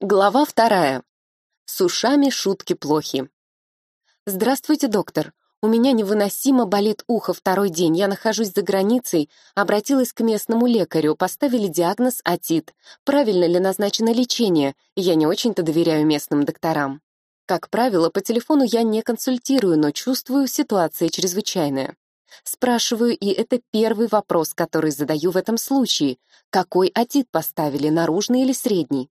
Глава вторая. С ушами шутки плохи. Здравствуйте, доктор. У меня невыносимо болит ухо второй день. Я нахожусь за границей, обратилась к местному лекарю, поставили диагноз отит. Правильно ли назначено лечение? Я не очень-то доверяю местным докторам. Как правило, по телефону я не консультирую, но чувствую, ситуация чрезвычайная. Спрашиваю, и это первый вопрос, который задаю в этом случае. Какой отит поставили, наружный или средний?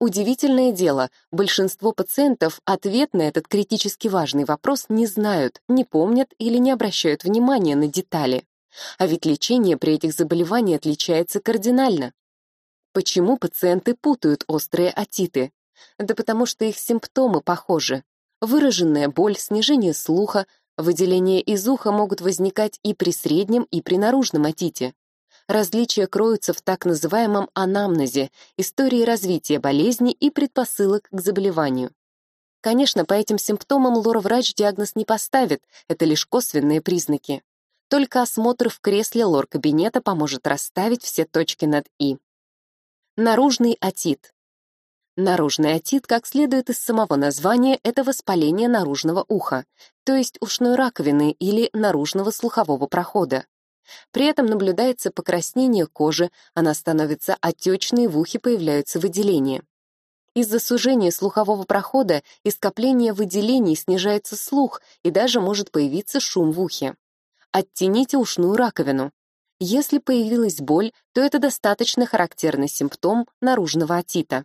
Удивительное дело, большинство пациентов ответ на этот критически важный вопрос не знают, не помнят или не обращают внимания на детали. А ведь лечение при этих заболеваниях отличается кардинально. Почему пациенты путают острые отиты? Да потому что их симптомы похожи. Выраженная боль, снижение слуха, выделения из уха могут возникать и при среднем, и при наружном отите. Различия кроются в так называемом анамнезе, истории развития болезни и предпосылок к заболеванию. Конечно, по этим симптомам лор-врач диагноз не поставит, это лишь косвенные признаки. Только осмотр в кресле лор-кабинета поможет расставить все точки над «и». Наружный отит. Наружный отит, как следует из самого названия, это воспаление наружного уха, то есть ушной раковины или наружного слухового прохода. При этом наблюдается покраснение кожи, она становится отечной, в ухе появляются выделения. Из-за сужения слухового прохода и скопления выделений снижается слух и даже может появиться шум в ухе. Оттяните ушную раковину. Если появилась боль, то это достаточно характерный симптом наружного отита.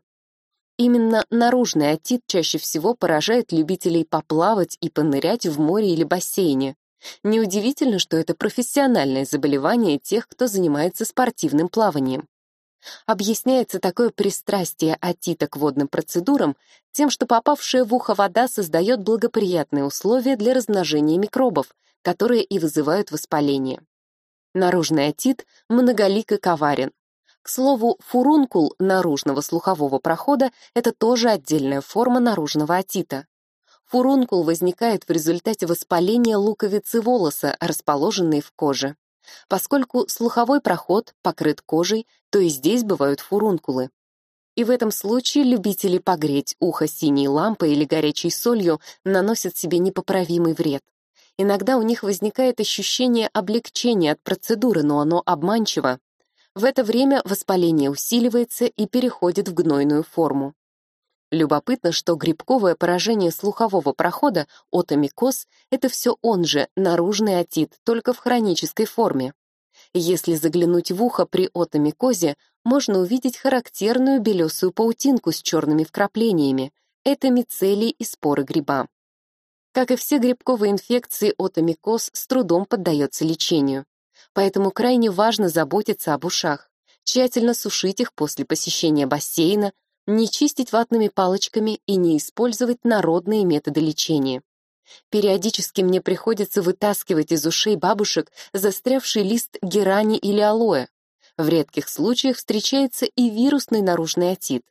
Именно наружный отит чаще всего поражает любителей поплавать и понырять в море или бассейне. Неудивительно, что это профессиональное заболевание тех, кто занимается спортивным плаванием. Объясняется такое пристрастие отита к водным процедурам тем, что попавшая в ухо вода создает благоприятные условия для размножения микробов, которые и вызывают воспаление. Наружный отит многолик и коварен. К слову, фурункул наружного слухового прохода — это тоже отдельная форма наружного отита. Фурункул возникает в результате воспаления луковицы волоса, расположенной в коже. Поскольку слуховой проход покрыт кожей, то и здесь бывают фурункулы. И в этом случае любители погреть ухо синей лампой или горячей солью наносят себе непоправимый вред. Иногда у них возникает ощущение облегчения от процедуры, но оно обманчиво. В это время воспаление усиливается и переходит в гнойную форму. Любопытно, что грибковое поражение слухового прохода, отомикоз, это все он же, наружный отит, только в хронической форме. Если заглянуть в ухо при отомикозе, можно увидеть характерную белесую паутинку с черными вкраплениями. Это мицелий и споры гриба. Как и все грибковые инфекции, отомикоз с трудом поддается лечению. Поэтому крайне важно заботиться об ушах, тщательно сушить их после посещения бассейна, не чистить ватными палочками и не использовать народные методы лечения. Периодически мне приходится вытаскивать из ушей бабушек застрявший лист герани или алоэ. В редких случаях встречается и вирусный наружный отит.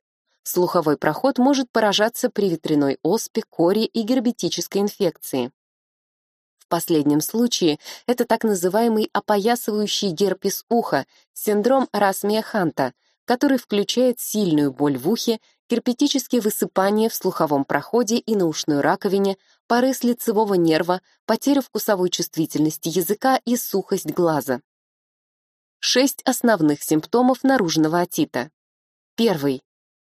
Слуховой проход может поражаться при ветряной оспе, коре и гербетической инфекции. В последнем случае это так называемый опоясывающий герпес уха, синдром Расмия Ханта, который включает сильную боль в ухе, кирпетические высыпания в слуховом проходе и на ушной раковине, порез лицевого нерва, потерю вкусовой чувствительности языка и сухость глаза. Шесть основных симптомов наружного отита. Первый.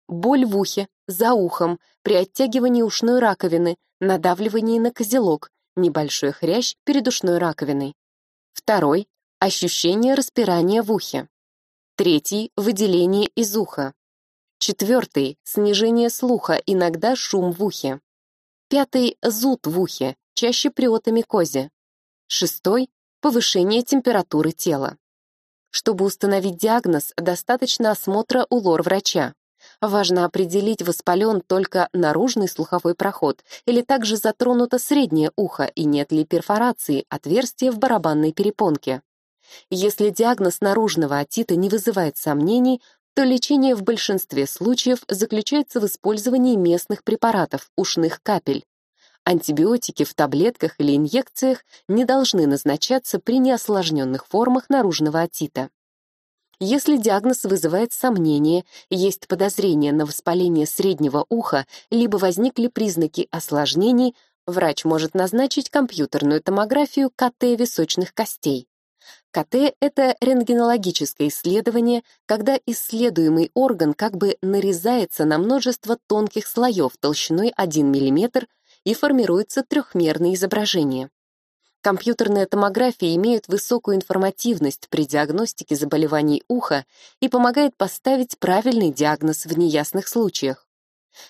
Боль в ухе, за ухом, при оттягивании ушной раковины, надавливании на козелок, небольшой хрящ перед ушной раковиной. Второй. Ощущение распирания в ухе. Третий — выделение из уха. Четвертый — снижение слуха, иногда шум в ухе. Пятый — зуд в ухе, чаще при отомикозе. Шестой — повышение температуры тела. Чтобы установить диагноз, достаточно осмотра у лор-врача. Важно определить, воспален только наружный слуховой проход или также затронуто среднее ухо и нет ли перфорации, отверстия в барабанной перепонке. Если диагноз наружного отита не вызывает сомнений, то лечение в большинстве случаев заключается в использовании местных препаратов, ушных капель. Антибиотики в таблетках или инъекциях не должны назначаться при неосложненных формах наружного отита. Если диагноз вызывает сомнение, есть подозрение на воспаление среднего уха, либо возникли признаки осложнений, врач может назначить компьютерную томографию КТ височных костей. КТ — это рентгенологическое исследование, когда исследуемый орган как бы нарезается на множество тонких слоев толщиной 1 мм и формируется трехмерное изображение. Компьютерная томография имеет высокую информативность при диагностике заболеваний уха и помогает поставить правильный диагноз в неясных случаях.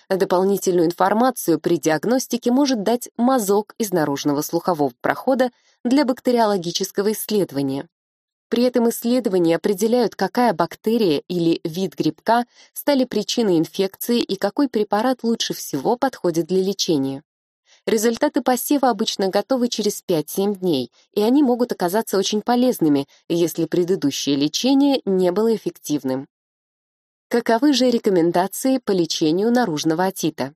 Дополнительную информацию при диагностике может дать мазок из наружного слухового прохода для бактериологического исследования. При этом исследования определяют, какая бактерия или вид грибка стали причиной инфекции и какой препарат лучше всего подходит для лечения. Результаты посева обычно готовы через 5-7 дней, и они могут оказаться очень полезными, если предыдущее лечение не было эффективным. Каковы же рекомендации по лечению наружного отита?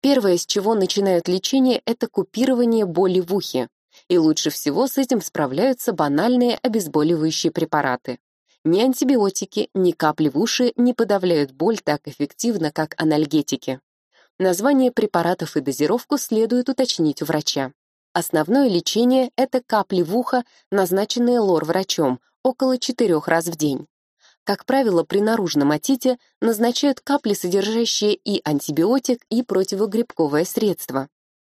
Первое, с чего начинают лечение, это купирование боли в ухе. И лучше всего с этим справляются банальные обезболивающие препараты. Ни антибиотики, ни капли в уши не подавляют боль так эффективно, как анальгетики. Название препаратов и дозировку следует уточнить у врача. Основное лечение — это капли в ухо, назначенные лор-врачом, около 4 раз в день. Как правило, при наружном отите назначают капли, содержащие и антибиотик, и противогрибковое средство.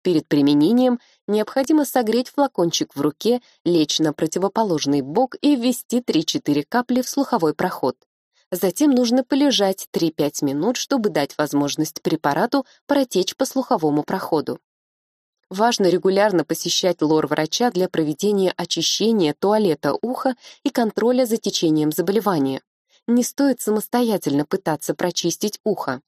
Перед применением необходимо согреть флакончик в руке, лечь на противоположный бок и ввести 3-4 капли в слуховой проход. Затем нужно полежать 3-5 минут, чтобы дать возможность препарату протечь по слуховому проходу. Важно регулярно посещать лор-врача для проведения очищения туалета уха и контроля за течением заболевания. Не стоит самостоятельно пытаться прочистить ухо.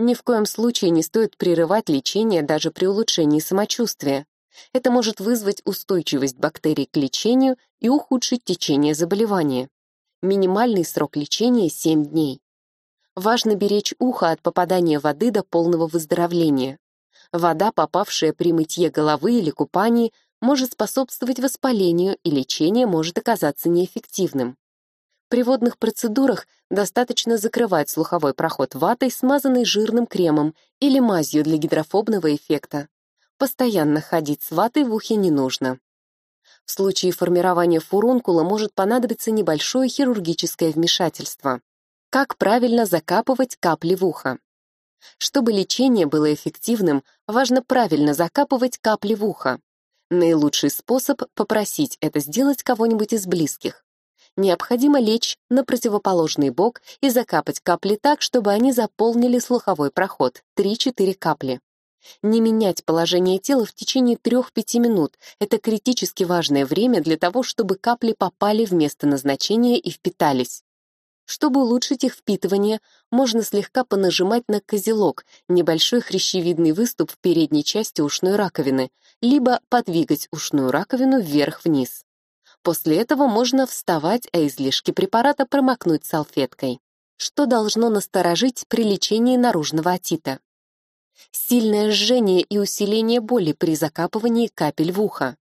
Ни в коем случае не стоит прерывать лечение даже при улучшении самочувствия. Это может вызвать устойчивость бактерий к лечению и ухудшить течение заболевания. Минимальный срок лечения — 7 дней. Важно беречь ухо от попадания воды до полного выздоровления. Вода, попавшая при мытье головы или купании, может способствовать воспалению, и лечение может оказаться неэффективным. При водных процедурах достаточно закрывать слуховой проход ватой, смазанной жирным кремом или мазью для гидрофобного эффекта. Постоянно ходить с ватой в ухе не нужно. В случае формирования фурункула может понадобиться небольшое хирургическое вмешательство. Как правильно закапывать капли в ухо? Чтобы лечение было эффективным, важно правильно закапывать капли в ухо. Наилучший способ — попросить это сделать кого-нибудь из близких. Необходимо лечь на противоположный бок и закапать капли так, чтобы они заполнили слуховой проход — 3-4 капли. Не менять положение тела в течение 3-5 минут — это критически важное время для того, чтобы капли попали в место назначения и впитались. Чтобы улучшить их впитывание, можно слегка понажимать на козелок, небольшой хрящевидный выступ в передней части ушной раковины, либо подвигать ушную раковину вверх-вниз. После этого можно вставать, а излишки препарата промокнуть салфеткой. Что должно насторожить при лечении наружного отита? сильное жжение и усиление боли при закапывании капель в ухо.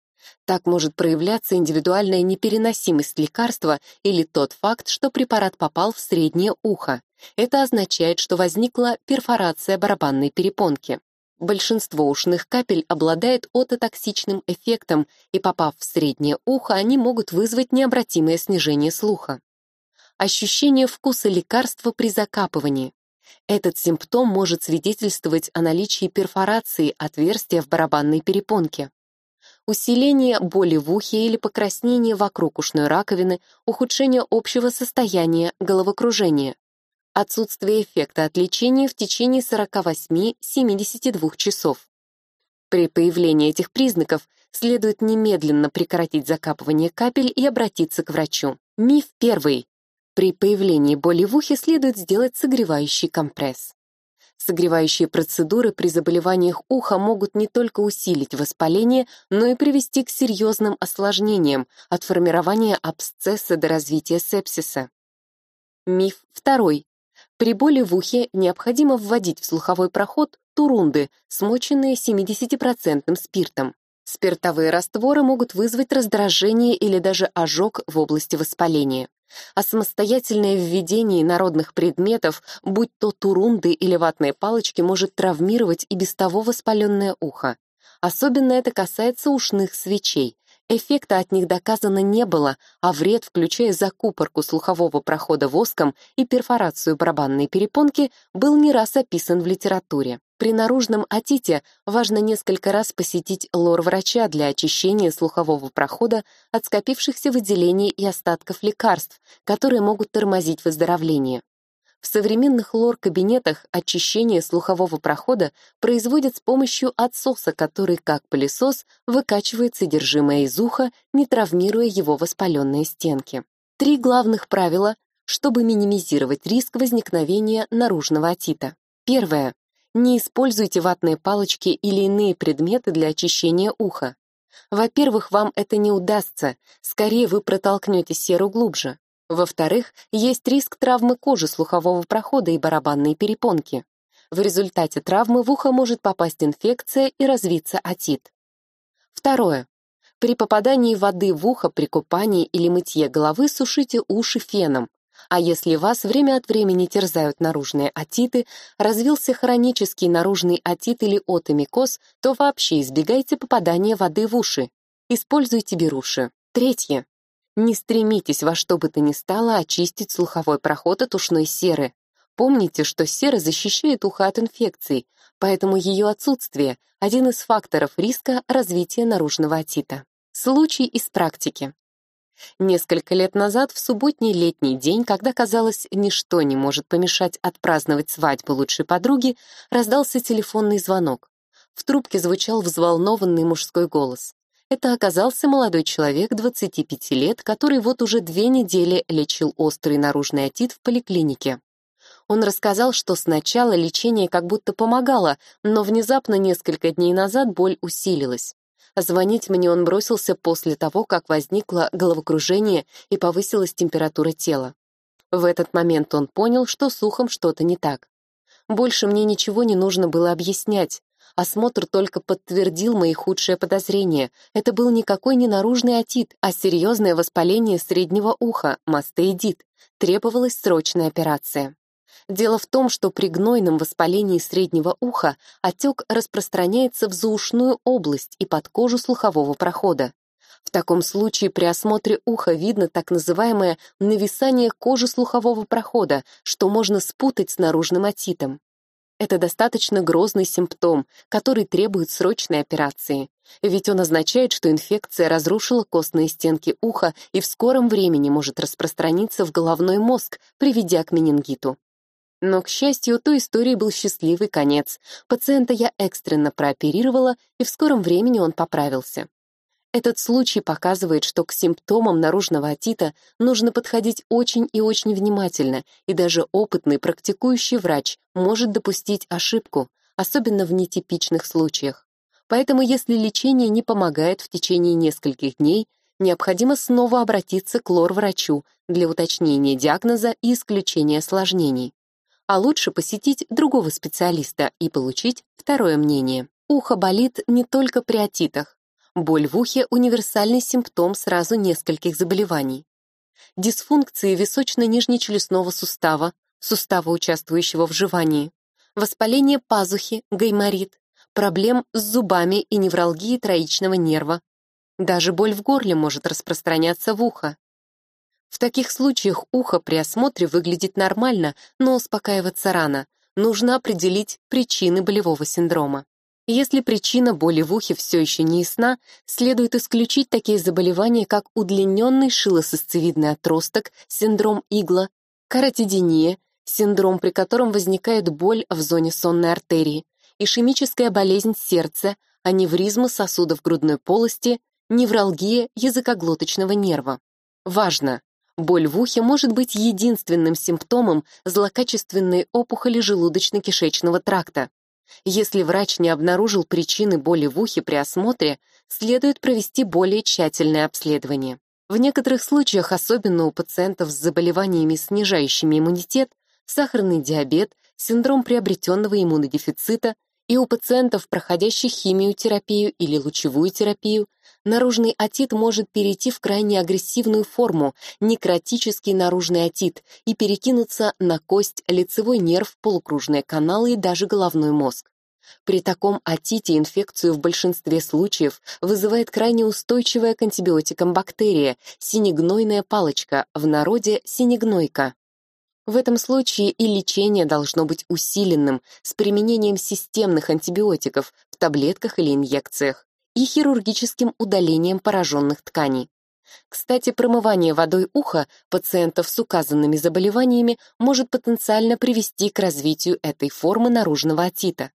Так может проявляться индивидуальная непереносимость лекарства или тот факт, что препарат попал в среднее ухо. Это означает, что возникла перфорация барабанной перепонки. Большинство ушных капель обладает ототоксичным эффектом, и попав в среднее ухо, они могут вызвать необратимое снижение слуха. Ощущение вкуса лекарства при закапывании. Этот симптом может свидетельствовать о наличии перфорации отверстия в барабанной перепонке. Усиление боли в ухе или покраснение вокруг ушной раковины, ухудшение общего состояния, головокружение. Отсутствие эффекта от лечения в течение 48-72 часов. При появлении этих признаков следует немедленно прекратить закапывание капель и обратиться к врачу. Миф первый. При появлении боли в ухе следует сделать согревающий компресс. Согревающие процедуры при заболеваниях уха могут не только усилить воспаление, но и привести к серьезным осложнениям, от формирования абсцесса до развития сепсиса. Миф второй. При боли в ухе необходимо вводить в слуховой проход турунды, смоченные 70% спиртом. Спиртовые растворы могут вызвать раздражение или даже ожог в области воспаления. а самостоятельное введение народных предметов, будь то турунды или ватные палочки, может травмировать и без того воспаленное ухо. Особенно это касается ушных свечей. Эффекта от них доказано не было, а вред, включая закупорку слухового прохода воском и перфорацию барабанной перепонки, был не раз описан в литературе. При наружном отите важно несколько раз посетить лор-врача для очищения слухового прохода от скопившихся выделений и остатков лекарств, которые могут тормозить выздоровление. В современных лор-кабинетах очищение слухового прохода производят с помощью отсоса, который, как пылесос, выкачивает содержимое из уха, не травмируя его воспаленные стенки. Три главных правила, чтобы минимизировать риск возникновения наружного отита. Первое. Не используйте ватные палочки или иные предметы для очищения уха. Во-первых, вам это не удастся, скорее вы протолкнете серу глубже. Во-вторых, есть риск травмы кожи слухового прохода и барабанной перепонки. В результате травмы в ухо может попасть инфекция и развиться отит. Второе. При попадании воды в ухо при купании или мытье головы сушите уши феном. А если вас время от времени терзают наружные отиты, развился хронический наружный отит или отомикоз, то вообще избегайте попадания воды в уши. Используйте беруши. Третье. Не стремитесь во что бы то ни стало очистить слуховой проход от ушной серы. Помните, что сера защищает ухо от инфекций, поэтому ее отсутствие – один из факторов риска развития наружного отита. Случай из практики. Несколько лет назад, в субботний летний день, когда, казалось, ничто не может помешать отпраздновать свадьбу лучшей подруги, раздался телефонный звонок. В трубке звучал взволнованный мужской голос. Это оказался молодой человек 25 лет, который вот уже две недели лечил острый наружный отит в поликлинике. Он рассказал, что сначала лечение как будто помогало, но внезапно несколько дней назад боль усилилась. Звонить мне он бросился после того, как возникло головокружение и повысилась температура тела. В этот момент он понял, что с ухом что-то не так. Больше мне ничего не нужно было объяснять. Осмотр только подтвердил мои худшие подозрения. Это был никакой не наружный отит, а серьезное воспаление среднего уха, мастеидит. Требовалась срочная операция. Дело в том, что при гнойном воспалении среднего уха отек распространяется в заушную область и под кожу слухового прохода. В таком случае при осмотре уха видно так называемое нависание кожи слухового прохода, что можно спутать с наружным отитом. Это достаточно грозный симптом, который требует срочной операции. Ведь он означает, что инфекция разрушила костные стенки уха и в скором времени может распространиться в головной мозг, приведя к менингиту. Но, к счастью, той истории был счастливый конец. Пациента я экстренно прооперировала, и в скором времени он поправился. Этот случай показывает, что к симптомам наружного отита нужно подходить очень и очень внимательно, и даже опытный практикующий врач может допустить ошибку, особенно в нетипичных случаях. Поэтому если лечение не помогает в течение нескольких дней, необходимо снова обратиться к лор-врачу для уточнения диагноза и исключения осложнений. А лучше посетить другого специалиста и получить второе мнение. Ухо болит не только при отитах. Боль в ухе — универсальный симптом сразу нескольких заболеваний. Дисфункции височно-нижнечелюстного сустава, сустава, участвующего в жевании, воспаление пазухи, гайморит, проблем с зубами и невралгии троичного нерва. Даже боль в горле может распространяться в ухо. В таких случаях ухо при осмотре выглядит нормально, но успокаиваться рано. Нужно определить причины болевого синдрома. Если причина боли в ухе все еще не ясна, следует исключить такие заболевания, как удлиненный шилососцевидный отросток, синдром игла, каротидиния, синдром, при котором возникает боль в зоне сонной артерии, ишемическая болезнь сердца, аневризмы сосудов грудной полости, невралгия языкоглоточного нерва. Важно! Боль в ухе может быть единственным симптомом злокачественной опухоли желудочно-кишечного тракта. Если врач не обнаружил причины боли в ухе при осмотре, следует провести более тщательное обследование. В некоторых случаях, особенно у пациентов с заболеваниями, снижающими иммунитет, сахарный диабет, синдром приобретенного иммунодефицита, И у пациентов, проходящих химиотерапию или лучевую терапию, наружный отит может перейти в крайне агрессивную форму, некротический наружный отит, и перекинуться на кость, лицевой нерв, полукружные каналы и даже головной мозг. При таком отите инфекцию в большинстве случаев вызывает крайне устойчивая к антибиотикам бактерия, синегнойная палочка, в народе синегнойка. В этом случае и лечение должно быть усиленным, с применением системных антибиотиков в таблетках или инъекциях, и хирургическим удалением пораженных тканей. Кстати, промывание водой уха пациентов с указанными заболеваниями может потенциально привести к развитию этой формы наружного отита.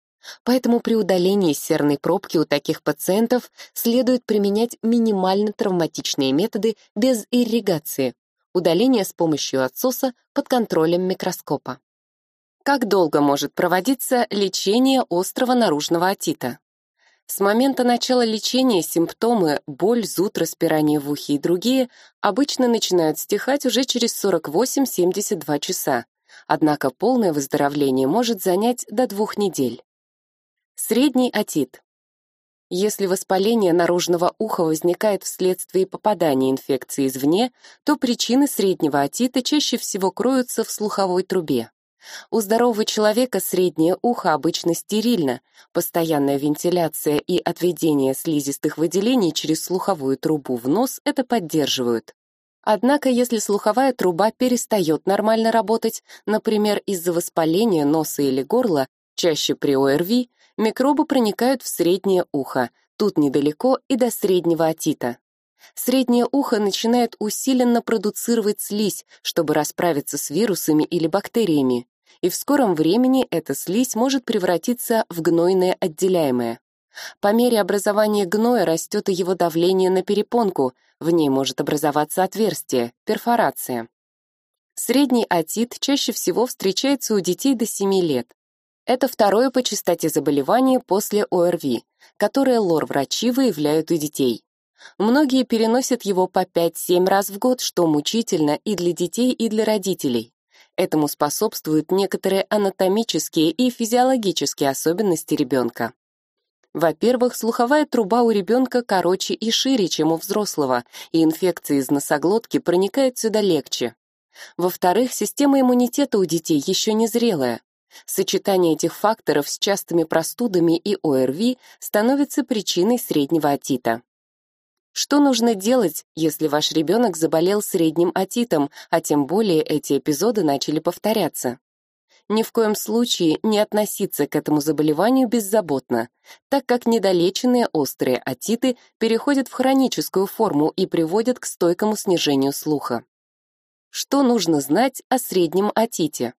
Поэтому при удалении серной пробки у таких пациентов следует применять минимально травматичные методы без ирригации, удаление с помощью отсоса под контролем микроскопа. Как долго может проводиться лечение острого наружного отита? С момента начала лечения симптомы боль, зуд, распирание в ухе и другие обычно начинают стихать уже через 48-72 часа, однако полное выздоровление может занять до двух недель. Средний отит. Если воспаление наружного уха возникает вследствие попадания инфекции извне, то причины среднего отита чаще всего кроются в слуховой трубе. У здорового человека среднее ухо обычно стерильно, постоянная вентиляция и отведение слизистых выделений через слуховую трубу в нос это поддерживают. Однако, если слуховая труба перестает нормально работать, например, из-за воспаления носа или горла, чаще при ОРВИ, микробы проникают в среднее ухо, тут недалеко и до среднего отита. Среднее ухо начинает усиленно продуцировать слизь, чтобы расправиться с вирусами или бактериями, и в скором времени эта слизь может превратиться в гнойное отделяемое. По мере образования гноя растет и его давление на перепонку, в ней может образоваться отверстие, перфорация. Средний отит чаще всего встречается у детей до 7 лет. Это второе по частоте заболевание после ОРВИ, которое лор-врачи выявляют у детей. Многие переносят его по 5-7 раз в год, что мучительно и для детей, и для родителей. Этому способствуют некоторые анатомические и физиологические особенности ребенка. Во-первых, слуховая труба у ребенка короче и шире, чем у взрослого, и инфекция из носоглотки проникает сюда легче. Во-вторых, система иммунитета у детей еще не зрелая, Сочетание этих факторов с частыми простудами и ОРВИ становится причиной среднего отита. Что нужно делать, если ваш ребенок заболел средним отитом, а тем более эти эпизоды начали повторяться? Ни в коем случае не относиться к этому заболеванию беззаботно, так как недолеченные острые отиты переходят в хроническую форму и приводят к стойкому снижению слуха. Что нужно знать о среднем отите?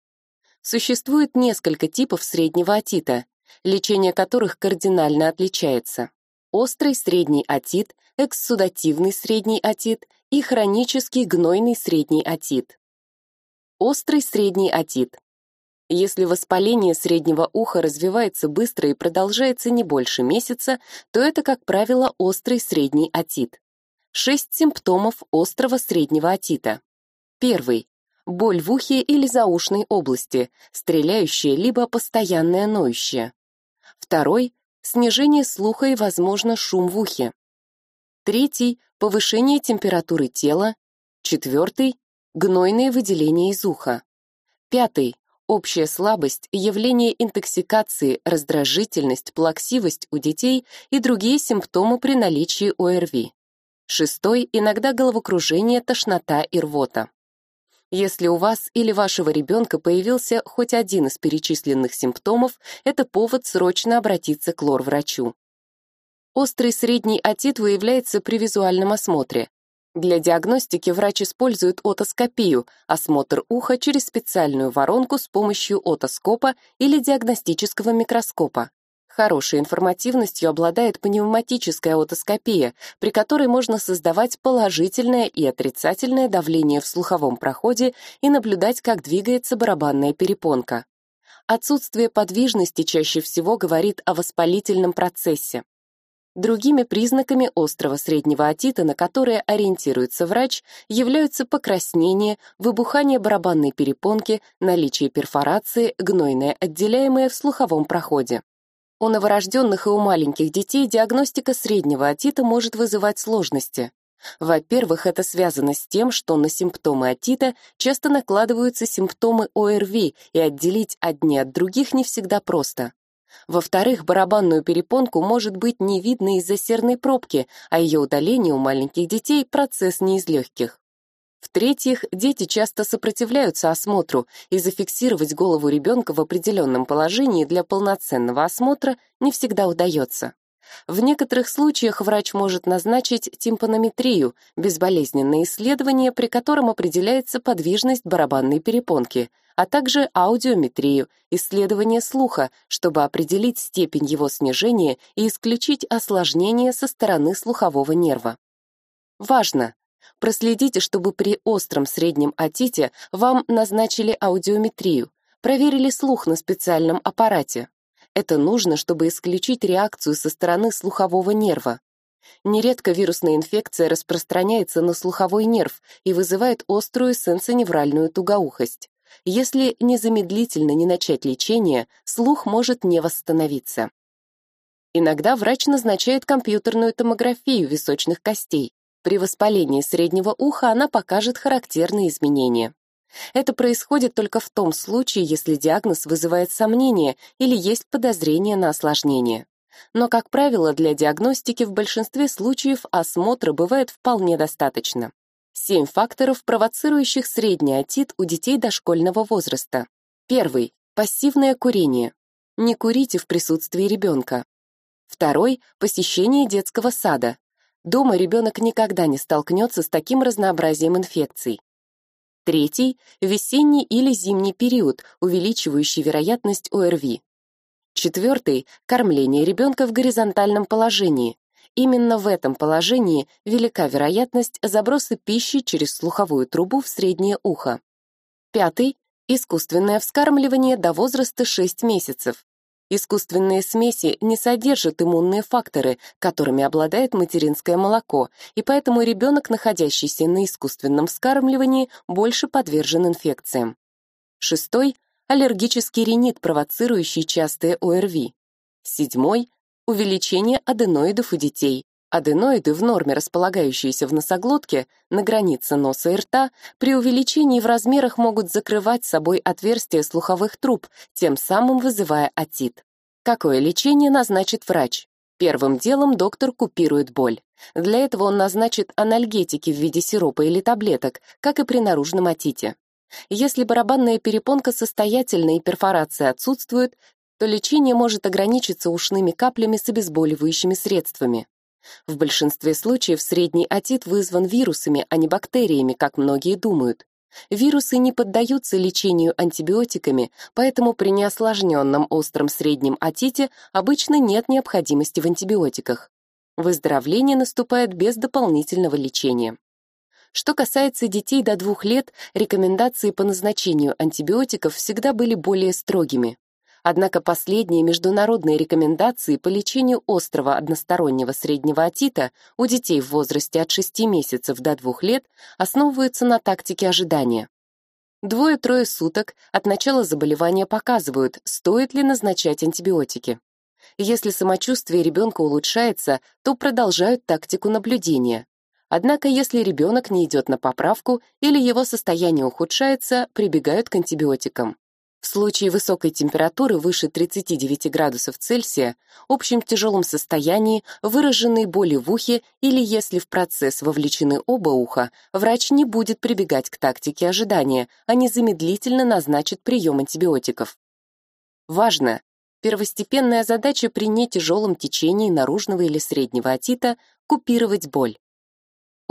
Существует несколько типов среднего отита, лечение которых кардинально отличается. Острый средний отит, экссудативный средний отит и хронический гнойный средний отит. Острый средний отит. Если воспаление среднего уха развивается быстро и продолжается не больше месяца, то это, как правило, острый средний отит. Шесть симптомов острого среднего отита. Первый боль в ухе или заушной области, стреляющая либо постоянная ноющая. Второй — снижение слуха и, возможно, шум в ухе. Третий — повышение температуры тела. Четвертый — гнойные выделения из уха. Пятый — общая слабость, явление интоксикации, раздражительность, плаксивость у детей и другие симптомы при наличии ОРВИ. Шестой — иногда головокружение, тошнота и рвота. Если у вас или вашего ребенка появился хоть один из перечисленных симптомов, это повод срочно обратиться к лор-врачу. Острый средний отит выявляется при визуальном осмотре. Для диагностики врач использует отоскопию, осмотр уха через специальную воронку с помощью отоскопа или диагностического микроскопа. Хорошей информативностью обладает пневматическая отоскопия, при которой можно создавать положительное и отрицательное давление в слуховом проходе и наблюдать, как двигается барабанная перепонка. Отсутствие подвижности чаще всего говорит о воспалительном процессе. Другими признаками острого среднего отита, на которые ориентируется врач, являются покраснение, выбухание барабанной перепонки, наличие перфорации, гнойное отделяемое в слуховом проходе. У новорожденных и у маленьких детей диагностика среднего отита может вызывать сложности. Во-первых, это связано с тем, что на симптомы отита часто накладываются симптомы ОРВИ, и отделить одни от других не всегда просто. Во-вторых, барабанную перепонку может быть не видно из-за серной пробки, а ее удаление у маленьких детей – процесс не из легких. В-третьих, дети часто сопротивляются осмотру, и зафиксировать голову ребенка в определенном положении для полноценного осмотра не всегда удается. В некоторых случаях врач может назначить тимпанометрию, безболезненное исследование, при котором определяется подвижность барабанной перепонки, а также аудиометрию, исследование слуха, чтобы определить степень его снижения и исключить осложнения со стороны слухового нерва. Важно! Проследите, чтобы при остром среднем отите вам назначили аудиометрию, проверили слух на специальном аппарате. Это нужно, чтобы исключить реакцию со стороны слухового нерва. Нередко вирусная инфекция распространяется на слуховой нерв и вызывает острую сенсоневральную тугоухость. Если незамедлительно не начать лечение, слух может не восстановиться. Иногда врач назначает компьютерную томографию височных костей. При воспалении среднего уха она покажет характерные изменения. Это происходит только в том случае, если диагноз вызывает сомнения или есть подозрение на осложнение. Но, как правило, для диагностики в большинстве случаев осмотра бывает вполне достаточно. Семь факторов, провоцирующих средний отит у детей дошкольного возраста. Первый пассивное курение. Не курите в присутствии ребенка. Второй посещение детского сада. Дома ребенок никогда не столкнется с таким разнообразием инфекций. Третий — весенний или зимний период, увеличивающий вероятность ОРВИ. Четвертый — кормление ребенка в горизонтальном положении. Именно в этом положении велика вероятность заброса пищи через слуховую трубу в среднее ухо. Пятый — искусственное вскармливание до возраста 6 месяцев. Искусственные смеси не содержат иммунные факторы, которыми обладает материнское молоко, и поэтому ребенок, находящийся на искусственном вскармливании, больше подвержен инфекциям. Шестой — аллергический ринит, провоцирующий частые ОРВИ. Седьмой — увеличение аденоидов у детей. Аденоиды в норме, располагающиеся в носоглотке, на границе носа и рта, при увеличении в размерах могут закрывать собой отверстия слуховых труб, тем самым вызывая отит. Какое лечение назначит врач? Первым делом доктор купирует боль. Для этого он назначит анальгетики в виде сиропа или таблеток, как и при наружном отите. Если барабанная перепонка состоятельна и перфорация отсутствует, то лечение может ограничиться ушными каплями с обезболивающими средствами. В большинстве случаев средний отит вызван вирусами, а не бактериями, как многие думают. Вирусы не поддаются лечению антибиотиками, поэтому при неосложненном остром среднем отите обычно нет необходимости в антибиотиках. Выздоровление наступает без дополнительного лечения. Что касается детей до двух лет, рекомендации по назначению антибиотиков всегда были более строгими. Однако последние международные рекомендации по лечению острого одностороннего среднего отита у детей в возрасте от 6 месяцев до 2 лет основываются на тактике ожидания. Двое-трое суток от начала заболевания показывают, стоит ли назначать антибиотики. Если самочувствие ребенка улучшается, то продолжают тактику наблюдения. Однако, если ребенок не идет на поправку или его состояние ухудшается, прибегают к антибиотикам. В случае высокой температуры выше 39 градусов Цельсия, общем тяжелом состоянии, выраженной боли в ухе или если в процесс вовлечены оба уха, врач не будет прибегать к тактике ожидания, а незамедлительно назначит прием антибиотиков. Важно! Первостепенная задача при нетяжелом течении наружного или среднего отита – купировать боль.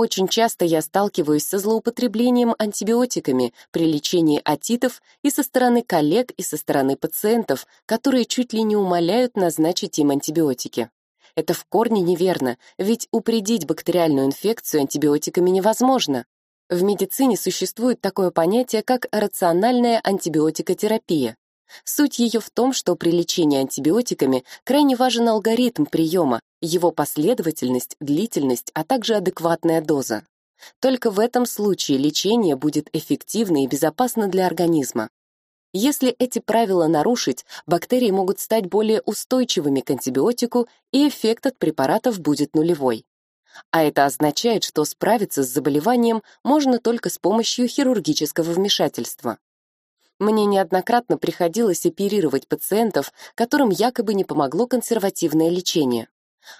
Очень часто я сталкиваюсь со злоупотреблением антибиотиками при лечении отитов и со стороны коллег, и со стороны пациентов, которые чуть ли не умоляют назначить им антибиотики. Это в корне неверно, ведь упредить бактериальную инфекцию антибиотиками невозможно. В медицине существует такое понятие, как рациональная антибиотикотерапия. Суть ее в том, что при лечении антибиотиками крайне важен алгоритм приема, его последовательность, длительность, а также адекватная доза. Только в этом случае лечение будет эффективно и безопасно для организма. Если эти правила нарушить, бактерии могут стать более устойчивыми к антибиотику, и эффект от препаратов будет нулевой. А это означает, что справиться с заболеванием можно только с помощью хирургического вмешательства. Мне неоднократно приходилось оперировать пациентов, которым якобы не помогло консервативное лечение.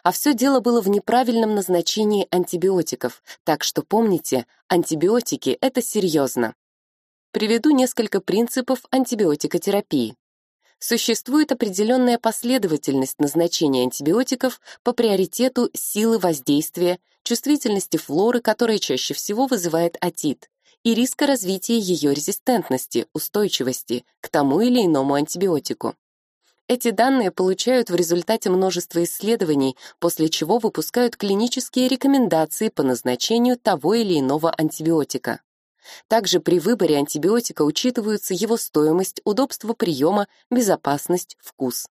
А все дело было в неправильном назначении антибиотиков, так что помните, антибиотики — это серьезно. Приведу несколько принципов антибиотикотерапии. Существует определенная последовательность назначения антибиотиков по приоритету силы воздействия, чувствительности флоры, которая чаще всего вызывает отит, и риска развития ее резистентности, устойчивости к тому или иному антибиотику. Эти данные получают в результате множества исследований, после чего выпускают клинические рекомендации по назначению того или иного антибиотика. Также при выборе антибиотика учитываются его стоимость, удобство приема, безопасность, вкус.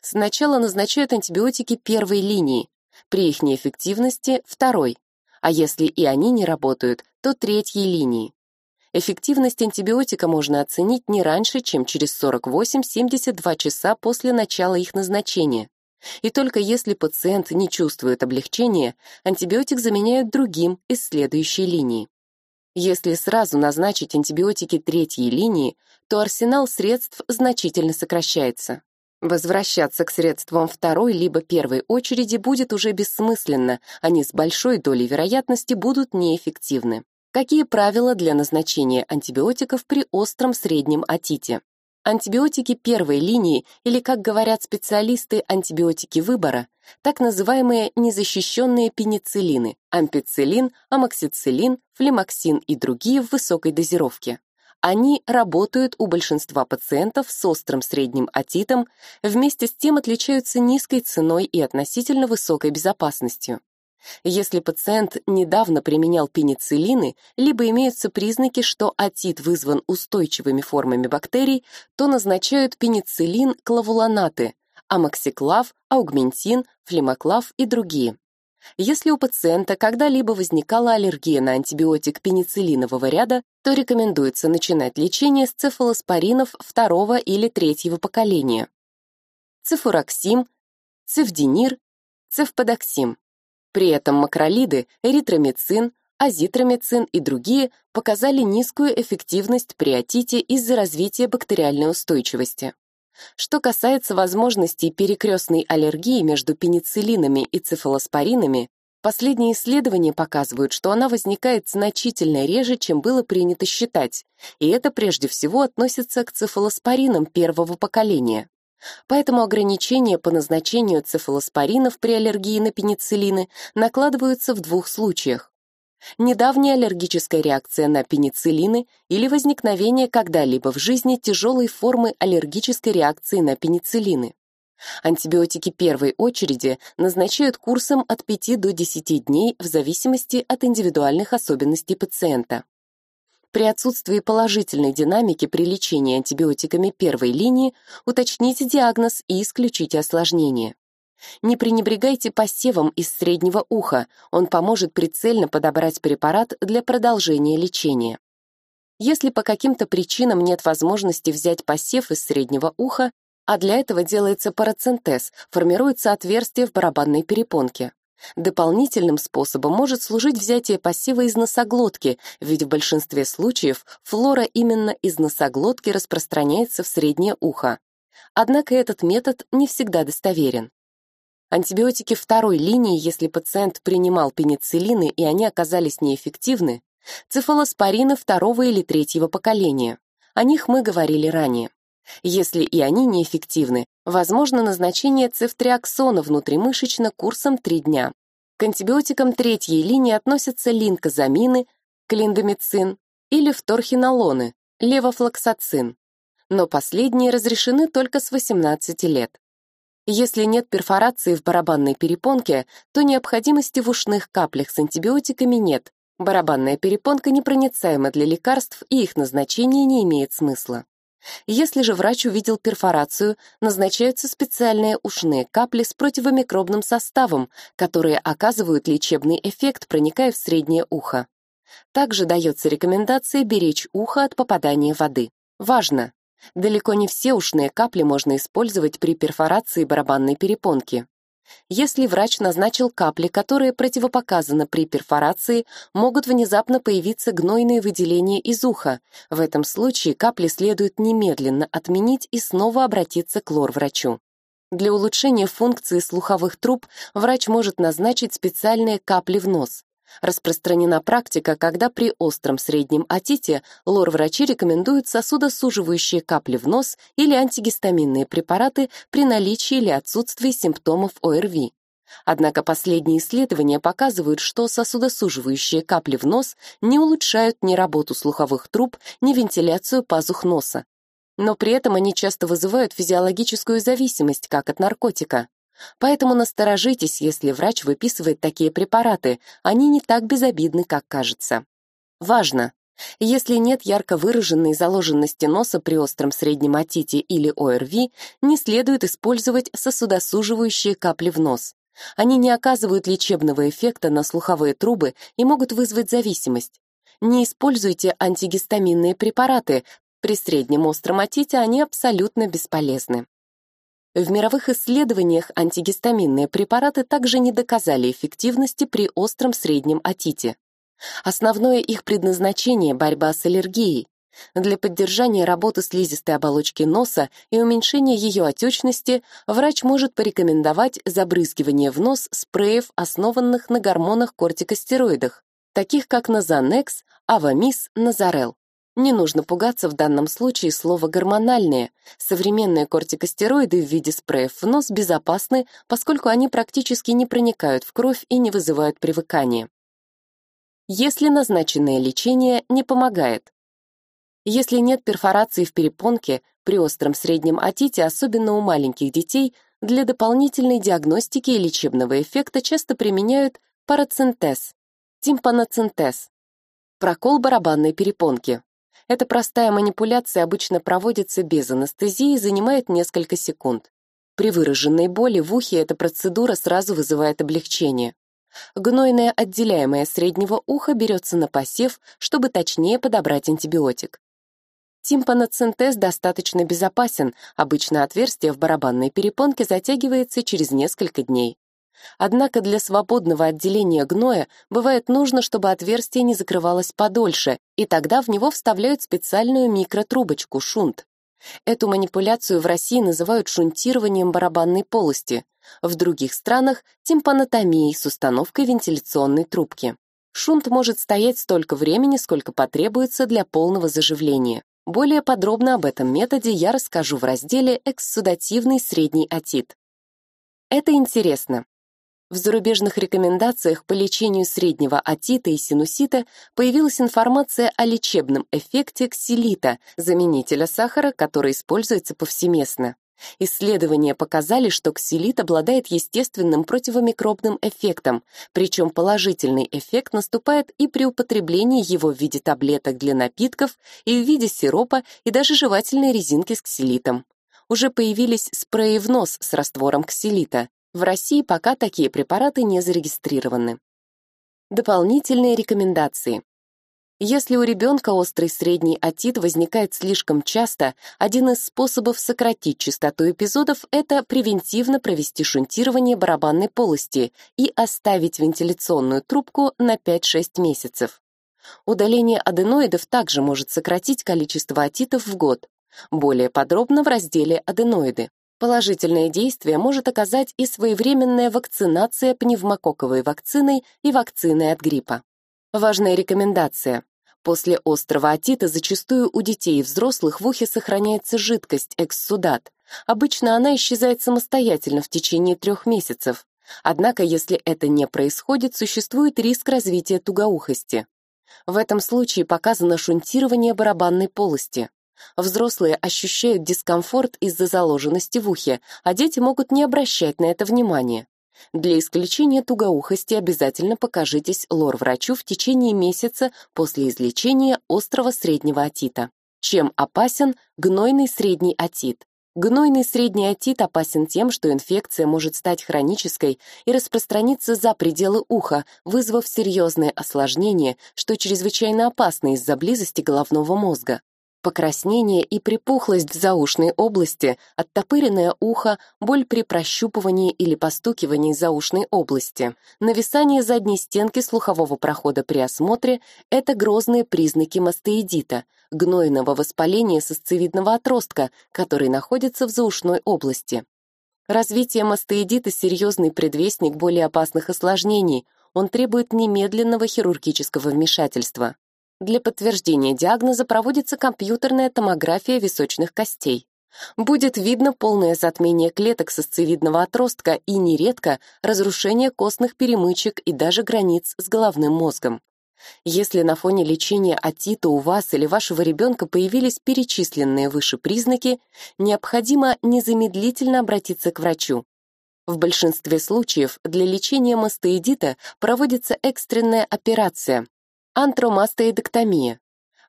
Сначала назначают антибиотики первой линии, при их неэффективности — второй, а если и они не работают, то третьей линии. Эффективность антибиотика можно оценить не раньше, чем через 48-72 часа после начала их назначения. И только если пациент не чувствует облегчения, антибиотик заменяют другим из следующей линии. Если сразу назначить антибиотики третьей линии, то арсенал средств значительно сокращается. Возвращаться к средствам второй либо первой очереди будет уже бессмысленно, они с большой долей вероятности будут неэффективны. Какие правила для назначения антибиотиков при остром среднем отите? Антибиотики первой линии, или, как говорят специалисты, антибиотики выбора, так называемые незащищенные пенициллины, ампициллин, амоксициллин, флемоксин и другие в высокой дозировке. Они работают у большинства пациентов с острым средним отитом, вместе с тем отличаются низкой ценой и относительно высокой безопасностью. Если пациент недавно применял пенициллины, либо имеются признаки, что отит вызван устойчивыми формами бактерий, то назначают пенициллин клавулонаты, амоксиклав, аугментин, флемоклав и другие. Если у пациента когда-либо возникала аллергия на антибиотик пенициллинового ряда, то рекомендуется начинать лечение с цефалоспоринов второго или третьего поколения. Цифуроксим, цифдинир, цифподоксим. При этом макролиды, эритромицин, азитромицин и другие показали низкую эффективность при отите из-за развития бактериальной устойчивости. Что касается возможностей перекрестной аллергии между пенициллинами и цефалоспоринами, последние исследования показывают, что она возникает значительно реже, чем было принято считать, и это прежде всего относится к цефалоспоринам первого поколения. Поэтому ограничения по назначению цефалоспоринов при аллергии на пенициллины накладываются в двух случаях. Недавняя аллергическая реакция на пенициллины или возникновение когда-либо в жизни тяжелой формы аллергической реакции на пенициллины. Антибиотики первой очереди назначают курсом от 5 до 10 дней в зависимости от индивидуальных особенностей пациента. При отсутствии положительной динамики при лечении антибиотиками первой линии уточните диагноз и исключите осложнения. Не пренебрегайте посевом из среднего уха, он поможет прицельно подобрать препарат для продолжения лечения. Если по каким-то причинам нет возможности взять посев из среднего уха, а для этого делается парацентез, формируется отверстие в барабанной перепонке. Дополнительным способом может служить взятие посева из носоглотки, ведь в большинстве случаев флора именно из носоглотки распространяется в среднее ухо. Однако этот метод не всегда достоверен. Антибиотики второй линии, если пациент принимал пенициллины и они оказались неэффективны, цефалоспорины второго или третьего поколения. О них мы говорили ранее. Если и они неэффективны, возможно назначение цефтриаксона внутримышечно курсом 3 дня. К антибиотикам третьей линии относятся линкозамины, клиндомицин или вторхинолоны, левофлоксацин. Но последние разрешены только с 18 лет. Если нет перфорации в барабанной перепонке, то необходимости в ушных каплях с антибиотиками нет. Барабанная перепонка непроницаема для лекарств, и их назначение не имеет смысла. Если же врач увидел перфорацию, назначаются специальные ушные капли с противомикробным составом, которые оказывают лечебный эффект, проникая в среднее ухо. Также дается рекомендация беречь ухо от попадания воды. Важно! Далеко не все ушные капли можно использовать при перфорации барабанной перепонки. Если врач назначил капли, которые противопоказаны при перфорации, могут внезапно появиться гнойные выделения из уха. В этом случае капли следует немедленно отменить и снова обратиться к лор-врачу. Для улучшения функции слуховых труб врач может назначить специальные капли в нос. Распространена практика, когда при остром среднем отите лор-врачи рекомендуют сосудосуживающие капли в нос или антигистаминные препараты при наличии или отсутствии симптомов ОРВИ. Однако последние исследования показывают, что сосудосуживающие капли в нос не улучшают ни работу слуховых труб, ни вентиляцию пазух носа. Но при этом они часто вызывают физиологическую зависимость, как от наркотика. Поэтому насторожитесь, если врач выписывает такие препараты, они не так безобидны, как кажется. Важно! Если нет ярко выраженной заложенности носа при остром среднем отите или ОРВИ, не следует использовать сосудосуживающие капли в нос. Они не оказывают лечебного эффекта на слуховые трубы и могут вызвать зависимость. Не используйте антигистаминные препараты, при среднем остром отите они абсолютно бесполезны. В мировых исследованиях антигистаминные препараты также не доказали эффективности при остром среднем отите. Основное их предназначение – борьба с аллергией. Для поддержания работы слизистой оболочки носа и уменьшения ее отечности врач может порекомендовать забрызгивание в нос спреев, основанных на гормонах-кортикостероидах, таких как Назанекс, Авамис, Назарел. Не нужно пугаться в данном случае слова «гормональные». Современные кортикостероиды в виде спреев в нос безопасны, поскольку они практически не проникают в кровь и не вызывают привыкания. Если назначенное лечение не помогает. Если нет перфорации в перепонке, при остром среднем отите, особенно у маленьких детей, для дополнительной диагностики и лечебного эффекта часто применяют парацентез, тимпаноцентез, прокол барабанной перепонки. Эта простая манипуляция обычно проводится без анестезии и занимает несколько секунд. При выраженной боли в ухе эта процедура сразу вызывает облегчение. Гнойное отделяемое среднего уха берется на посев, чтобы точнее подобрать антибиотик. Тимпаноцентез достаточно безопасен, обычно отверстие в барабанной перепонке затягивается через несколько дней. Однако для свободного отделения гноя бывает нужно, чтобы отверстие не закрывалось подольше, и тогда в него вставляют специальную микротрубочку, шунт. Эту манипуляцию в России называют шунтированием барабанной полости, в других странах — тимпанотомией с установкой вентиляционной трубки. Шунт может стоять столько времени, сколько потребуется для полного заживления. Более подробно об этом методе я расскажу в разделе «Экссудативный средний отит». Это интересно. В зарубежных рекомендациях по лечению среднего отита и синусита появилась информация о лечебном эффекте ксилита, заменителя сахара, который используется повсеместно. Исследования показали, что ксилит обладает естественным противомикробным эффектом, причем положительный эффект наступает и при употреблении его в виде таблеток для напитков и в виде сиропа и даже жевательной резинки с ксилитом. Уже появились спреи в нос с раствором ксилита. В России пока такие препараты не зарегистрированы. Дополнительные рекомендации. Если у ребенка острый средний отит возникает слишком часто, один из способов сократить частоту эпизодов — это превентивно провести шунтирование барабанной полости и оставить вентиляционную трубку на 5-6 месяцев. Удаление аденоидов также может сократить количество отитов в год. Более подробно в разделе «Аденоиды». Положительное действие может оказать и своевременная вакцинация пневмококковой вакциной и вакциной от гриппа. Важная рекомендация. После острого отита зачастую у детей и взрослых в ухе сохраняется жидкость экссудат. Обычно она исчезает самостоятельно в течение трех месяцев. Однако, если это не происходит, существует риск развития тугоухости. В этом случае показано шунтирование барабанной полости. Взрослые ощущают дискомфорт из-за заложенности в ухе, а дети могут не обращать на это внимания. Для исключения тугоухости обязательно покажитесь лор-врачу в течение месяца после излечения острого среднего отита. Чем опасен гнойный средний отит? Гнойный средний отит опасен тем, что инфекция может стать хронической и распространиться за пределы уха, вызвав серьезные осложнения, что чрезвычайно опасно из-за близости головного мозга. Покраснение и припухлость в заушной области, оттопыренное ухо, боль при прощупывании или постукивании заушной области, нависание задней стенки слухового прохода при осмотре – это грозные признаки мастеидита, гнойного воспаления сосцевидного отростка, который находится в заушной области. Развитие мастеидита – серьезный предвестник более опасных осложнений, он требует немедленного хирургического вмешательства. Для подтверждения диагноза проводится компьютерная томография височных костей. Будет видно полное затмение клеток сосцевидного отростка и нередко разрушение костных перемычек и даже границ с головным мозгом. Если на фоне лечения отита у вас или вашего ребенка появились перечисленные выше признаки, необходимо незамедлительно обратиться к врачу. В большинстве случаев для лечения мастеидита проводится экстренная операция, Антромастоидоктомия.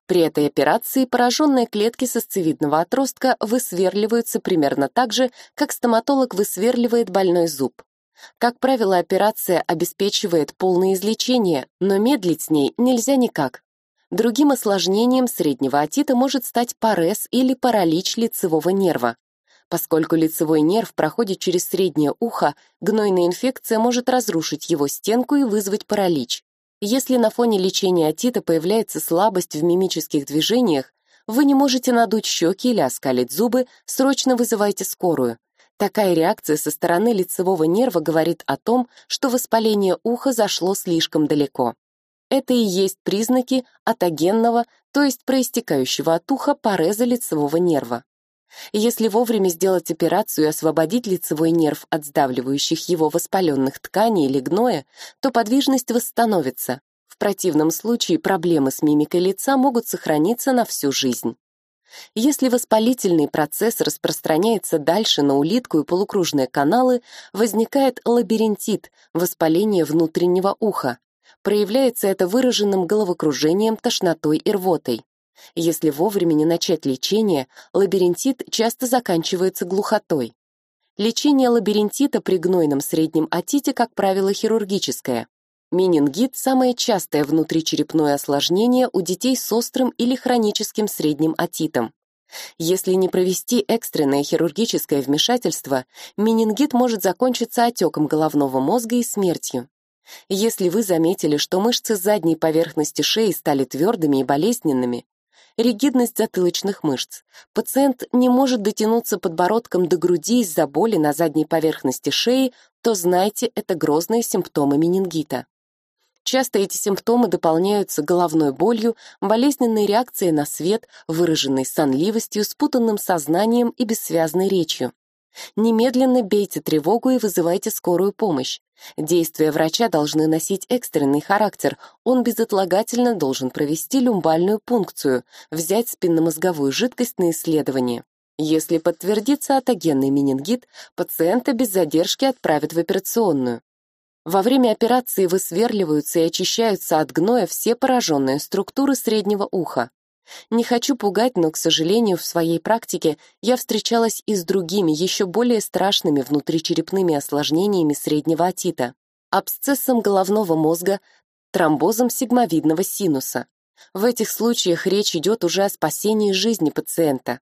При этой операции пораженные клетки сосцевидного отростка высверливаются примерно так же, как стоматолог высверливает больной зуб. Как правило, операция обеспечивает полное излечение, но медлить с ней нельзя никак. Другим осложнением среднего отита может стать парез или паралич лицевого нерва. Поскольку лицевой нерв проходит через среднее ухо, гнойная инфекция может разрушить его стенку и вызвать паралич. Если на фоне лечения отита появляется слабость в мимических движениях, вы не можете надуть щеки или оскалить зубы, срочно вызывайте скорую. Такая реакция со стороны лицевого нерва говорит о том, что воспаление уха зашло слишком далеко. Это и есть признаки атогенного, то есть проистекающего от уха пареза лицевого нерва. Если вовремя сделать операцию и освободить лицевой нерв от сдавливающих его воспаленных тканей или гноя, то подвижность восстановится. В противном случае проблемы с мимикой лица могут сохраниться на всю жизнь. Если воспалительный процесс распространяется дальше на улитку и полукружные каналы, возникает лабиринтит, воспаление внутреннего уха. Проявляется это выраженным головокружением, тошнотой и рвотой. Если вовремя не начать лечение, лабиринтит часто заканчивается глухотой. Лечение лабиринтита при гнойном среднем отите, как правило, хирургическое. Менингит – самое частое внутричерепное осложнение у детей с острым или хроническим средним отитом. Если не провести экстренное хирургическое вмешательство, менингит может закончиться отеком головного мозга и смертью. Если вы заметили, что мышцы задней поверхности шеи стали твердыми и болезненными, ригидность затылочных мышц. Пациент не может дотянуться подбородком до груди из-за боли на задней поверхности шеи, то знайте, это грозные симптомы менингита. Часто эти симптомы дополняются головной болью, болезненной реакцией на свет, выраженной сонливостью, спутанным сознанием и бессвязной речью. Немедленно бейте тревогу и вызывайте скорую помощь. Действия врача должны носить экстренный характер. Он безотлагательно должен провести люмбальную пункцию, взять спинномозговую жидкость на исследование. Если подтвердится атогенный менингит, пациента без задержки отправят в операционную. Во время операции высверливаются и очищаются от гноя все пораженные структуры среднего уха. Не хочу пугать, но, к сожалению, в своей практике я встречалась и с другими, еще более страшными внутричерепными осложнениями среднего отита, абсцессом головного мозга, тромбозом сигмовидного синуса. В этих случаях речь идет уже о спасении жизни пациента.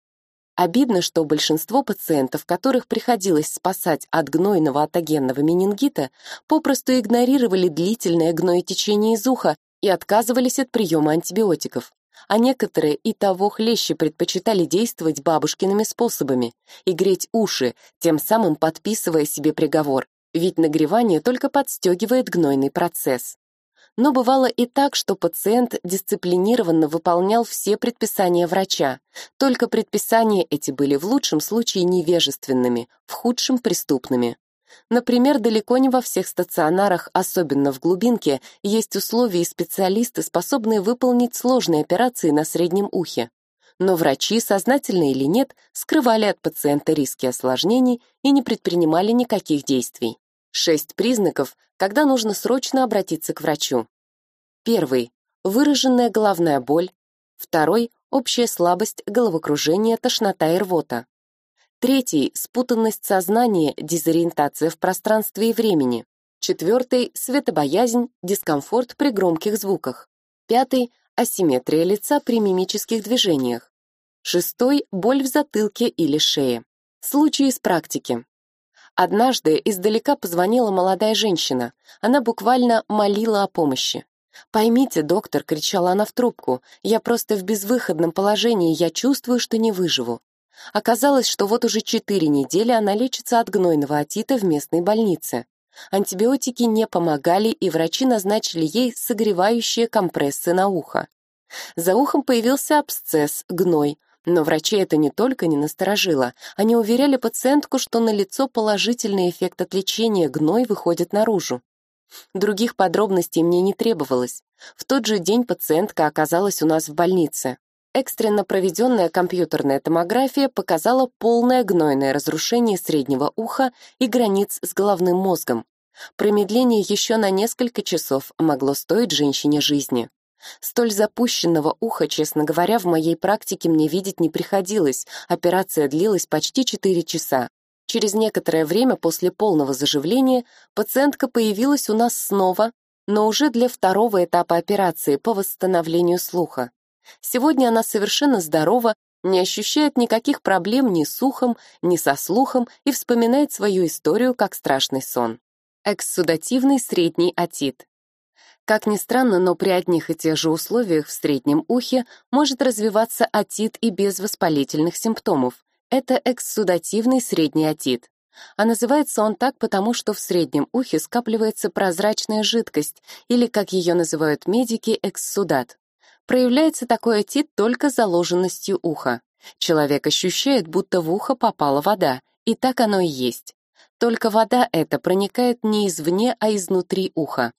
Обидно, что большинство пациентов, которых приходилось спасать от гнойного атогенного менингита, попросту игнорировали длительное гноетечение из уха и отказывались от приема антибиотиков а некоторые и того хлеще предпочитали действовать бабушкиными способами и греть уши, тем самым подписывая себе приговор, ведь нагревание только подстегивает гнойный процесс. Но бывало и так, что пациент дисциплинированно выполнял все предписания врача, только предписания эти были в лучшем случае невежественными, в худшем преступными. Например, далеко не во всех стационарах, особенно в глубинке, есть условия и специалисты, способные выполнить сложные операции на среднем ухе. Но врачи, сознательно или нет, скрывали от пациента риски осложнений и не предпринимали никаких действий. Шесть признаков, когда нужно срочно обратиться к врачу. Первый – выраженная головная боль. Второй – общая слабость, головокружение, тошнота и рвота. Третий — спутанность сознания, дезориентация в пространстве и времени. Четвертый — светобоязнь, дискомфорт при громких звуках. Пятый — асимметрия лица при мимических движениях. Шестой — боль в затылке или шее. Случай из практики. Однажды издалека позвонила молодая женщина. Она буквально молила о помощи. «Поймите, доктор», — кричала она в трубку, «я просто в безвыходном положении, я чувствую, что не выживу». Оказалось, что вот уже четыре недели она лечится от гнойного отита в местной больнице. Антибиотики не помогали, и врачи назначили ей согревающие компрессы на ухо. За ухом появился абсцесс, гной, но врачи это не только не насторожило, они уверяли пациентку, что налицо положительный эффект от лечения, гной выходит наружу. Других подробностей мне не требовалось. В тот же день пациентка оказалась у нас в больнице. Экстренно проведенная компьютерная томография показала полное гнойное разрушение среднего уха и границ с головным мозгом. Промедление еще на несколько часов могло стоить женщине жизни. Столь запущенного уха, честно говоря, в моей практике мне видеть не приходилось. Операция длилась почти 4 часа. Через некоторое время после полного заживления пациентка появилась у нас снова, но уже для второго этапа операции по восстановлению слуха. Сегодня она совершенно здорова, не ощущает никаких проблем ни с ухом, ни со слухом и вспоминает свою историю как страшный сон. Экссудативный средний отит. Как ни странно, но при одних и тех же условиях в среднем ухе может развиваться отит и без воспалительных симптомов. Это экссудативный средний отит. А называется он так, потому что в среднем ухе скапливается прозрачная жидкость, или, как ее называют медики, экссудат. Проявляется такой отит только заложенностью уха. Человек ощущает, будто в ухо попала вода, и так оно и есть. Только вода эта проникает не извне, а изнутри уха.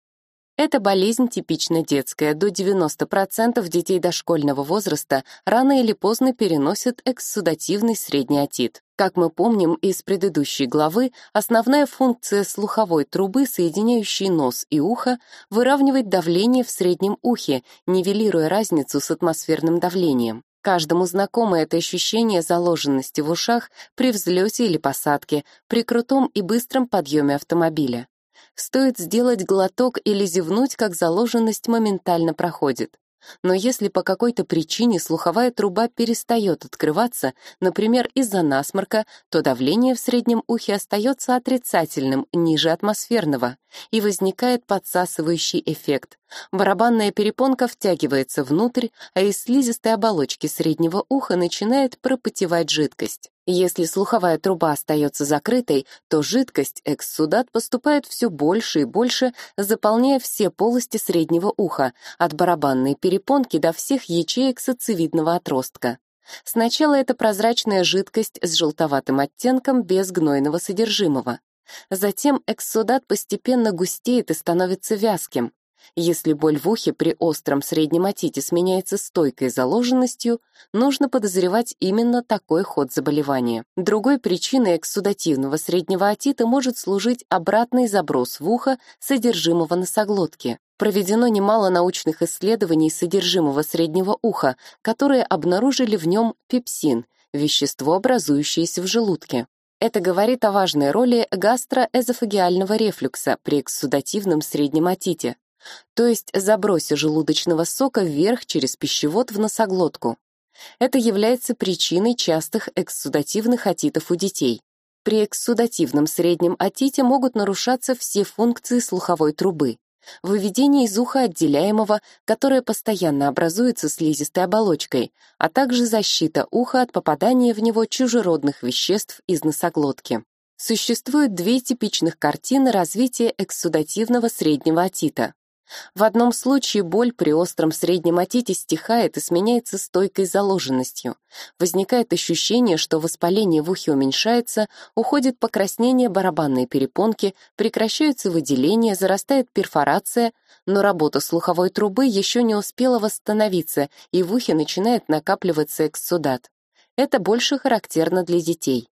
Эта болезнь типично детская, до 90% детей дошкольного возраста рано или поздно переносят экссудативный средний отит. Как мы помним из предыдущей главы, основная функция слуховой трубы, соединяющей нос и ухо, выравнивать давление в среднем ухе, нивелируя разницу с атмосферным давлением. Каждому знакомо это ощущение заложенности в ушах при взлете или посадке, при крутом и быстром подъеме автомобиля. Стоит сделать глоток или зевнуть, как заложенность моментально проходит. Но если по какой-то причине слуховая труба перестает открываться, например, из-за насморка, то давление в среднем ухе остается отрицательным, ниже атмосферного, и возникает подсасывающий эффект. Барабанная перепонка втягивается внутрь, а из слизистой оболочки среднего уха начинает пропотевать жидкость. Если слуховая труба остается закрытой, то жидкость, экссудат, поступает все больше и больше, заполняя все полости среднего уха, от барабанной перепонки до всех ячеек сацевидного отростка. Сначала это прозрачная жидкость с желтоватым оттенком без гнойного содержимого. Затем экссудат постепенно густеет и становится вязким. Если боль в ухе при остром среднем отите сменяется стойкой заложенностью, нужно подозревать именно такой ход заболевания. Другой причиной экссудативного среднего отита может служить обратный заброс в ухо содержимого носоглотки. Проведено немало научных исследований содержимого среднего уха, которые обнаружили в нем пепсин, вещество, образующееся в желудке. Это говорит о важной роли гастроэзофагиального рефлюкса при экссудативном среднем отите то есть забросе желудочного сока вверх через пищевод в носоглотку. Это является причиной частых экссудативных отитов у детей. При экссудативном среднем отите могут нарушаться все функции слуховой трубы. Выведение из уха отделяемого, которое постоянно образуется слизистой оболочкой, а также защита уха от попадания в него чужеродных веществ из носоглотки. Существует две типичных картины развития экссудативного среднего отита. В одном случае боль при остром среднем отите стихает и сменяется стойкой заложенностью. Возникает ощущение, что воспаление в ухе уменьшается, уходит покраснение барабанной перепонки, прекращаются выделения, зарастает перфорация, но работа слуховой трубы еще не успела восстановиться, и в ухе начинает накапливаться экссудат. Это больше характерно для детей.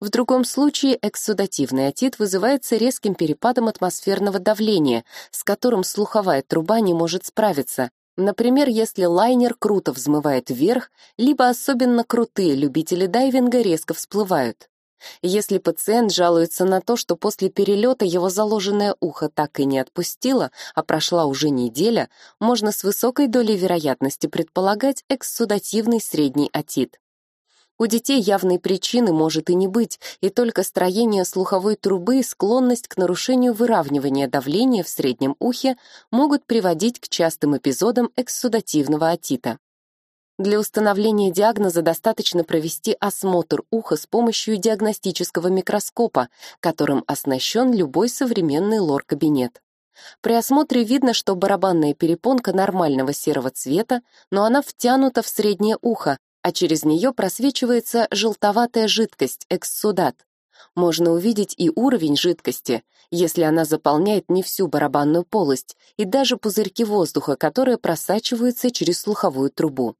В другом случае экссудативный отит вызывается резким перепадом атмосферного давления, с которым слуховая труба не может справиться. Например, если лайнер круто взмывает вверх, либо особенно крутые любители дайвинга резко всплывают. Если пациент жалуется на то, что после перелета его заложенное ухо так и не отпустило, а прошла уже неделя, можно с высокой долей вероятности предполагать экссудативный средний отит. У детей явной причины может и не быть, и только строение слуховой трубы и склонность к нарушению выравнивания давления в среднем ухе могут приводить к частым эпизодам экссудативного отита. Для установления диагноза достаточно провести осмотр уха с помощью диагностического микроскопа, которым оснащен любой современный лор-кабинет. При осмотре видно, что барабанная перепонка нормального серого цвета, но она втянута в среднее ухо, а через нее просвечивается желтоватая жидкость, экссудат. Можно увидеть и уровень жидкости, если она заполняет не всю барабанную полость, и даже пузырьки воздуха, которые просачиваются через слуховую трубу.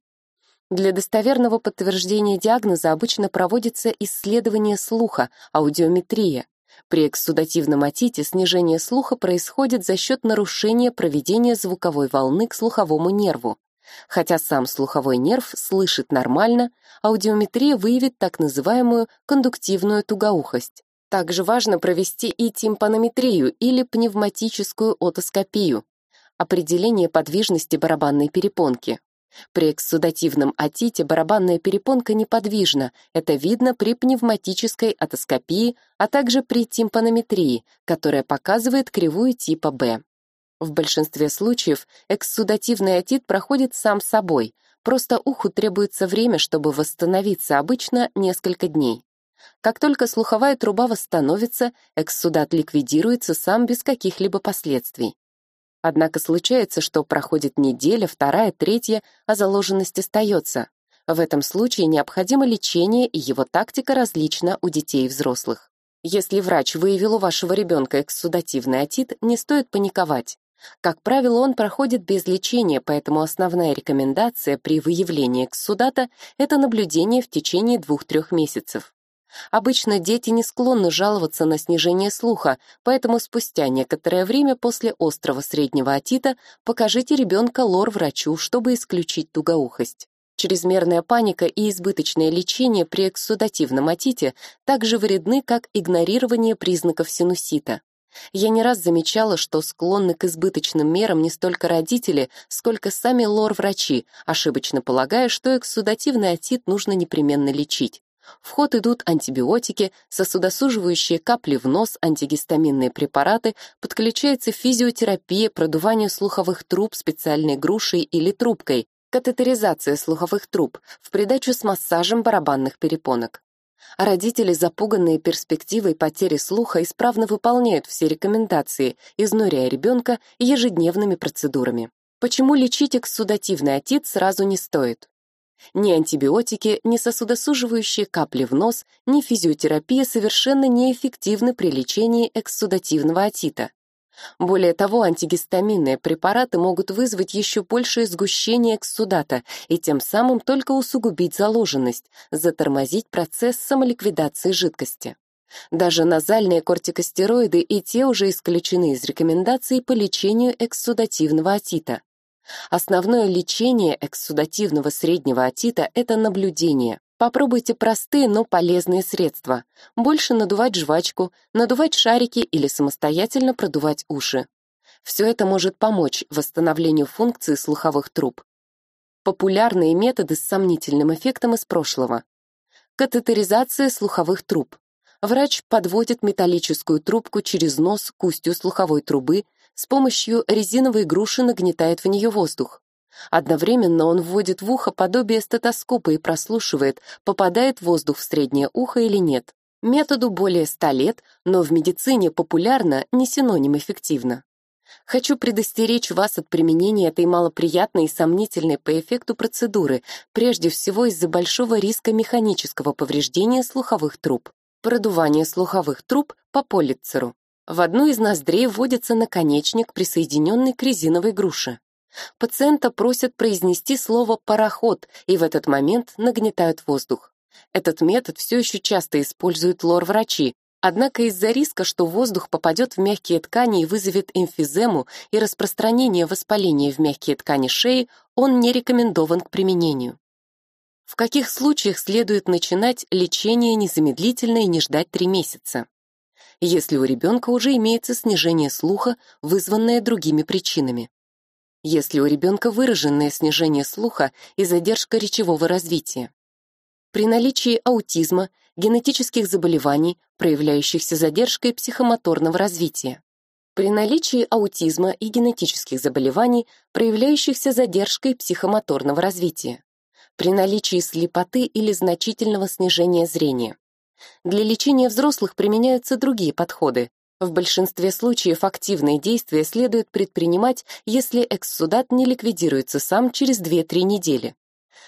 Для достоверного подтверждения диагноза обычно проводится исследование слуха, аудиометрия. При экссудативном отите снижение слуха происходит за счет нарушения проведения звуковой волны к слуховому нерву. Хотя сам слуховой нерв слышит нормально, аудиометрия выявит так называемую кондуктивную тугоухость. Также важно провести и тимпанометрию или пневматическую отоскопию, определение подвижности барабанной перепонки. При экссудативном отите барабанная перепонка неподвижна, это видно при пневматической отоскопии, а также при тимпанометрии, которая показывает кривую типа Б. В большинстве случаев экссудативный отит проходит сам собой, просто уху требуется время, чтобы восстановиться, обычно несколько дней. Как только слуховая труба восстановится, экссудат ликвидируется сам без каких-либо последствий. Однако случается, что проходит неделя, вторая, третья, а заложенность остается. В этом случае необходимо лечение, и его тактика различна у детей и взрослых. Если врач выявил у вашего ребенка экссудативный отит, не стоит паниковать. Как правило, он проходит без лечения, поэтому основная рекомендация при выявлении экссудата – это наблюдение в течение 2-3 месяцев. Обычно дети не склонны жаловаться на снижение слуха, поэтому спустя некоторое время после острого среднего отита покажите ребенка лор-врачу, чтобы исключить тугоухость. Чрезмерная паника и избыточное лечение при экссудативном отите также вредны, как игнорирование признаков синусита. Я не раз замечала, что склонны к избыточным мерам не столько родители, сколько сами лор-врачи, ошибочно полагая, что экссудативный отит нужно непременно лечить. В ход идут антибиотики, сосудосуживающие капли в нос, антигистаминные препараты, подключается физиотерапия, продувание слуховых труб специальной грушей или трубкой, катетеризация слуховых труб в придачу с массажем барабанных перепонок а родители, запуганные перспективой потери слуха, исправно выполняют все рекомендации, изнуряя ребенка ежедневными процедурами. Почему лечить экссудативный отит сразу не стоит? Ни антибиотики, ни сосудосуживающие капли в нос, ни физиотерапия совершенно неэффективны при лечении экссудативного отита. Более того, антигистаминные препараты могут вызвать еще большее сгущение экссудата и тем самым только усугубить заложенность, затормозить процесс самоликвидации жидкости. Даже назальные кортикостероиды и те уже исключены из рекомендаций по лечению экссудативного отита. Основное лечение экссудативного среднего отита – это наблюдение. Попробуйте простые, но полезные средства. Больше надувать жвачку, надувать шарики или самостоятельно продувать уши. Все это может помочь восстановлению функции слуховых труб. Популярные методы с сомнительным эффектом из прошлого. Катетеризация слуховых труб. Врач подводит металлическую трубку через нос к устью слуховой трубы, с помощью резиновой груши нагнетает в нее воздух. Одновременно он вводит в ухо подобие стетоскопа и прослушивает, попадает воздух в среднее ухо или нет. Методу более ста лет, но в медицине популярно, не синоним эффективно. Хочу предостеречь вас от применения этой малоприятной и сомнительной по эффекту процедуры, прежде всего из-за большого риска механического повреждения слуховых труб. Продувание слуховых труб по Поллитцеру. В одну из ноздрей вводится наконечник, присоединенный к резиновой груше. Пациента просят произнести слово «пароход», и в этот момент нагнетают воздух. Этот метод все еще часто используют лор-врачи, однако из-за риска, что воздух попадет в мягкие ткани и вызовет эмфизему и распространение воспаления в мягкие ткани шеи, он не рекомендован к применению. В каких случаях следует начинать лечение незамедлительно и не ждать 3 месяца? Если у ребенка уже имеется снижение слуха, вызванное другими причинами. Если у ребенка выраженное снижение слуха и задержка речевого развития. При наличии аутизма, генетических заболеваний, проявляющихся задержкой психомоторного развития. При наличии аутизма и генетических заболеваний, проявляющихся задержкой психомоторного развития при наличии слепоты или значительного снижения зрения. Для лечения взрослых применяются другие подходы. В большинстве случаев активные действия следует предпринимать, если экссудат не ликвидируется сам через 2-3 недели.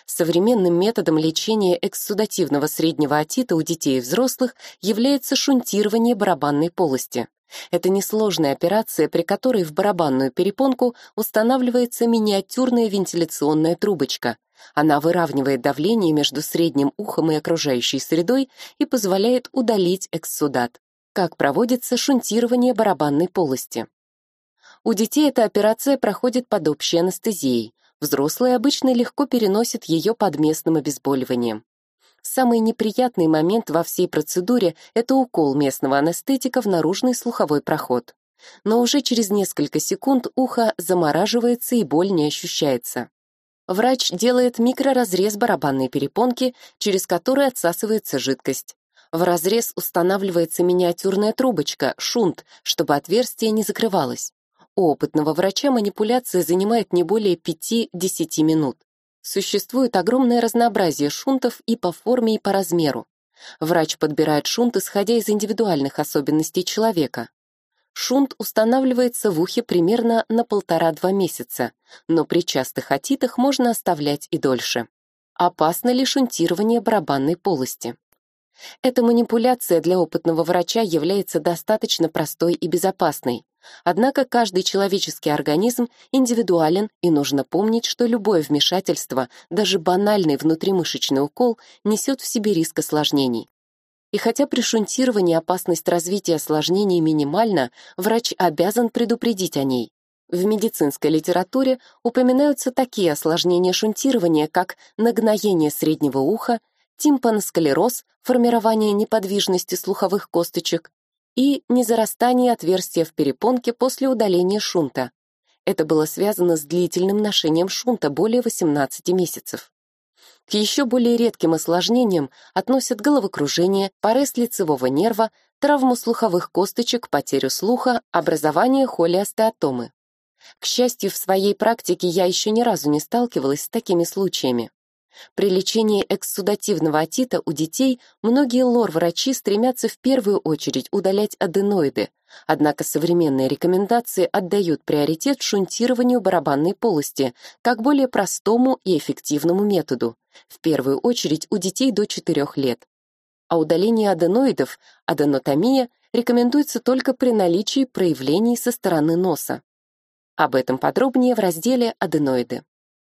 Современным методом лечения экссудативного среднего отита у детей и взрослых является шунтирование барабанной полости. Это несложная операция, при которой в барабанную перепонку устанавливается миниатюрная вентиляционная трубочка. Она выравнивает давление между средним ухом и окружающей средой и позволяет удалить экссудат. Как проводится шунтирование барабанной полости. У детей эта операция проходит под общей анестезией. Взрослые обычно легко переносят ее под местным обезболиванием. Самый неприятный момент во всей процедуре — это укол местного анестетика в наружный слуховой проход. Но уже через несколько секунд ухо замораживается и боль не ощущается. Врач делает микроразрез барабанной перепонки, через который отсасывается жидкость. В разрез устанавливается миниатюрная трубочка, шунт, чтобы отверстие не закрывалось. У опытного врача манипуляция занимает не более 5-10 минут. Существует огромное разнообразие шунтов и по форме, и по размеру. Врач подбирает шунт, исходя из индивидуальных особенностей человека. Шунт устанавливается в ухе примерно на полтора-два месяца, но при частых отитах можно оставлять и дольше. Опасно ли шунтирование барабанной полости? Эта манипуляция для опытного врача является достаточно простой и безопасной. Однако каждый человеческий организм индивидуален, и нужно помнить, что любое вмешательство, даже банальный внутримышечный укол, несет в себе риск осложнений. И хотя при шунтировании опасность развития осложнений минимальна, врач обязан предупредить о ней. В медицинской литературе упоминаются такие осложнения шунтирования, как нагноение среднего уха, тимпаносклероз, формирование неподвижности слуховых косточек, и незарастание отверстия в перепонке после удаления шунта. Это было связано с длительным ношением шунта более 18 месяцев. К еще более редким осложнениям относят головокружение, порез лицевого нерва, травму слуховых косточек, потерю слуха, образование холеостеатомы. К счастью, в своей практике я еще ни разу не сталкивалась с такими случаями. При лечении экссудативного отита у детей многие лор-врачи стремятся в первую очередь удалять аденоиды, однако современные рекомендации отдают приоритет шунтированию барабанной полости как более простому и эффективному методу, в первую очередь у детей до 4 лет. А удаление аденоидов, аденотомия, рекомендуется только при наличии проявлений со стороны носа. Об этом подробнее в разделе «Аденоиды».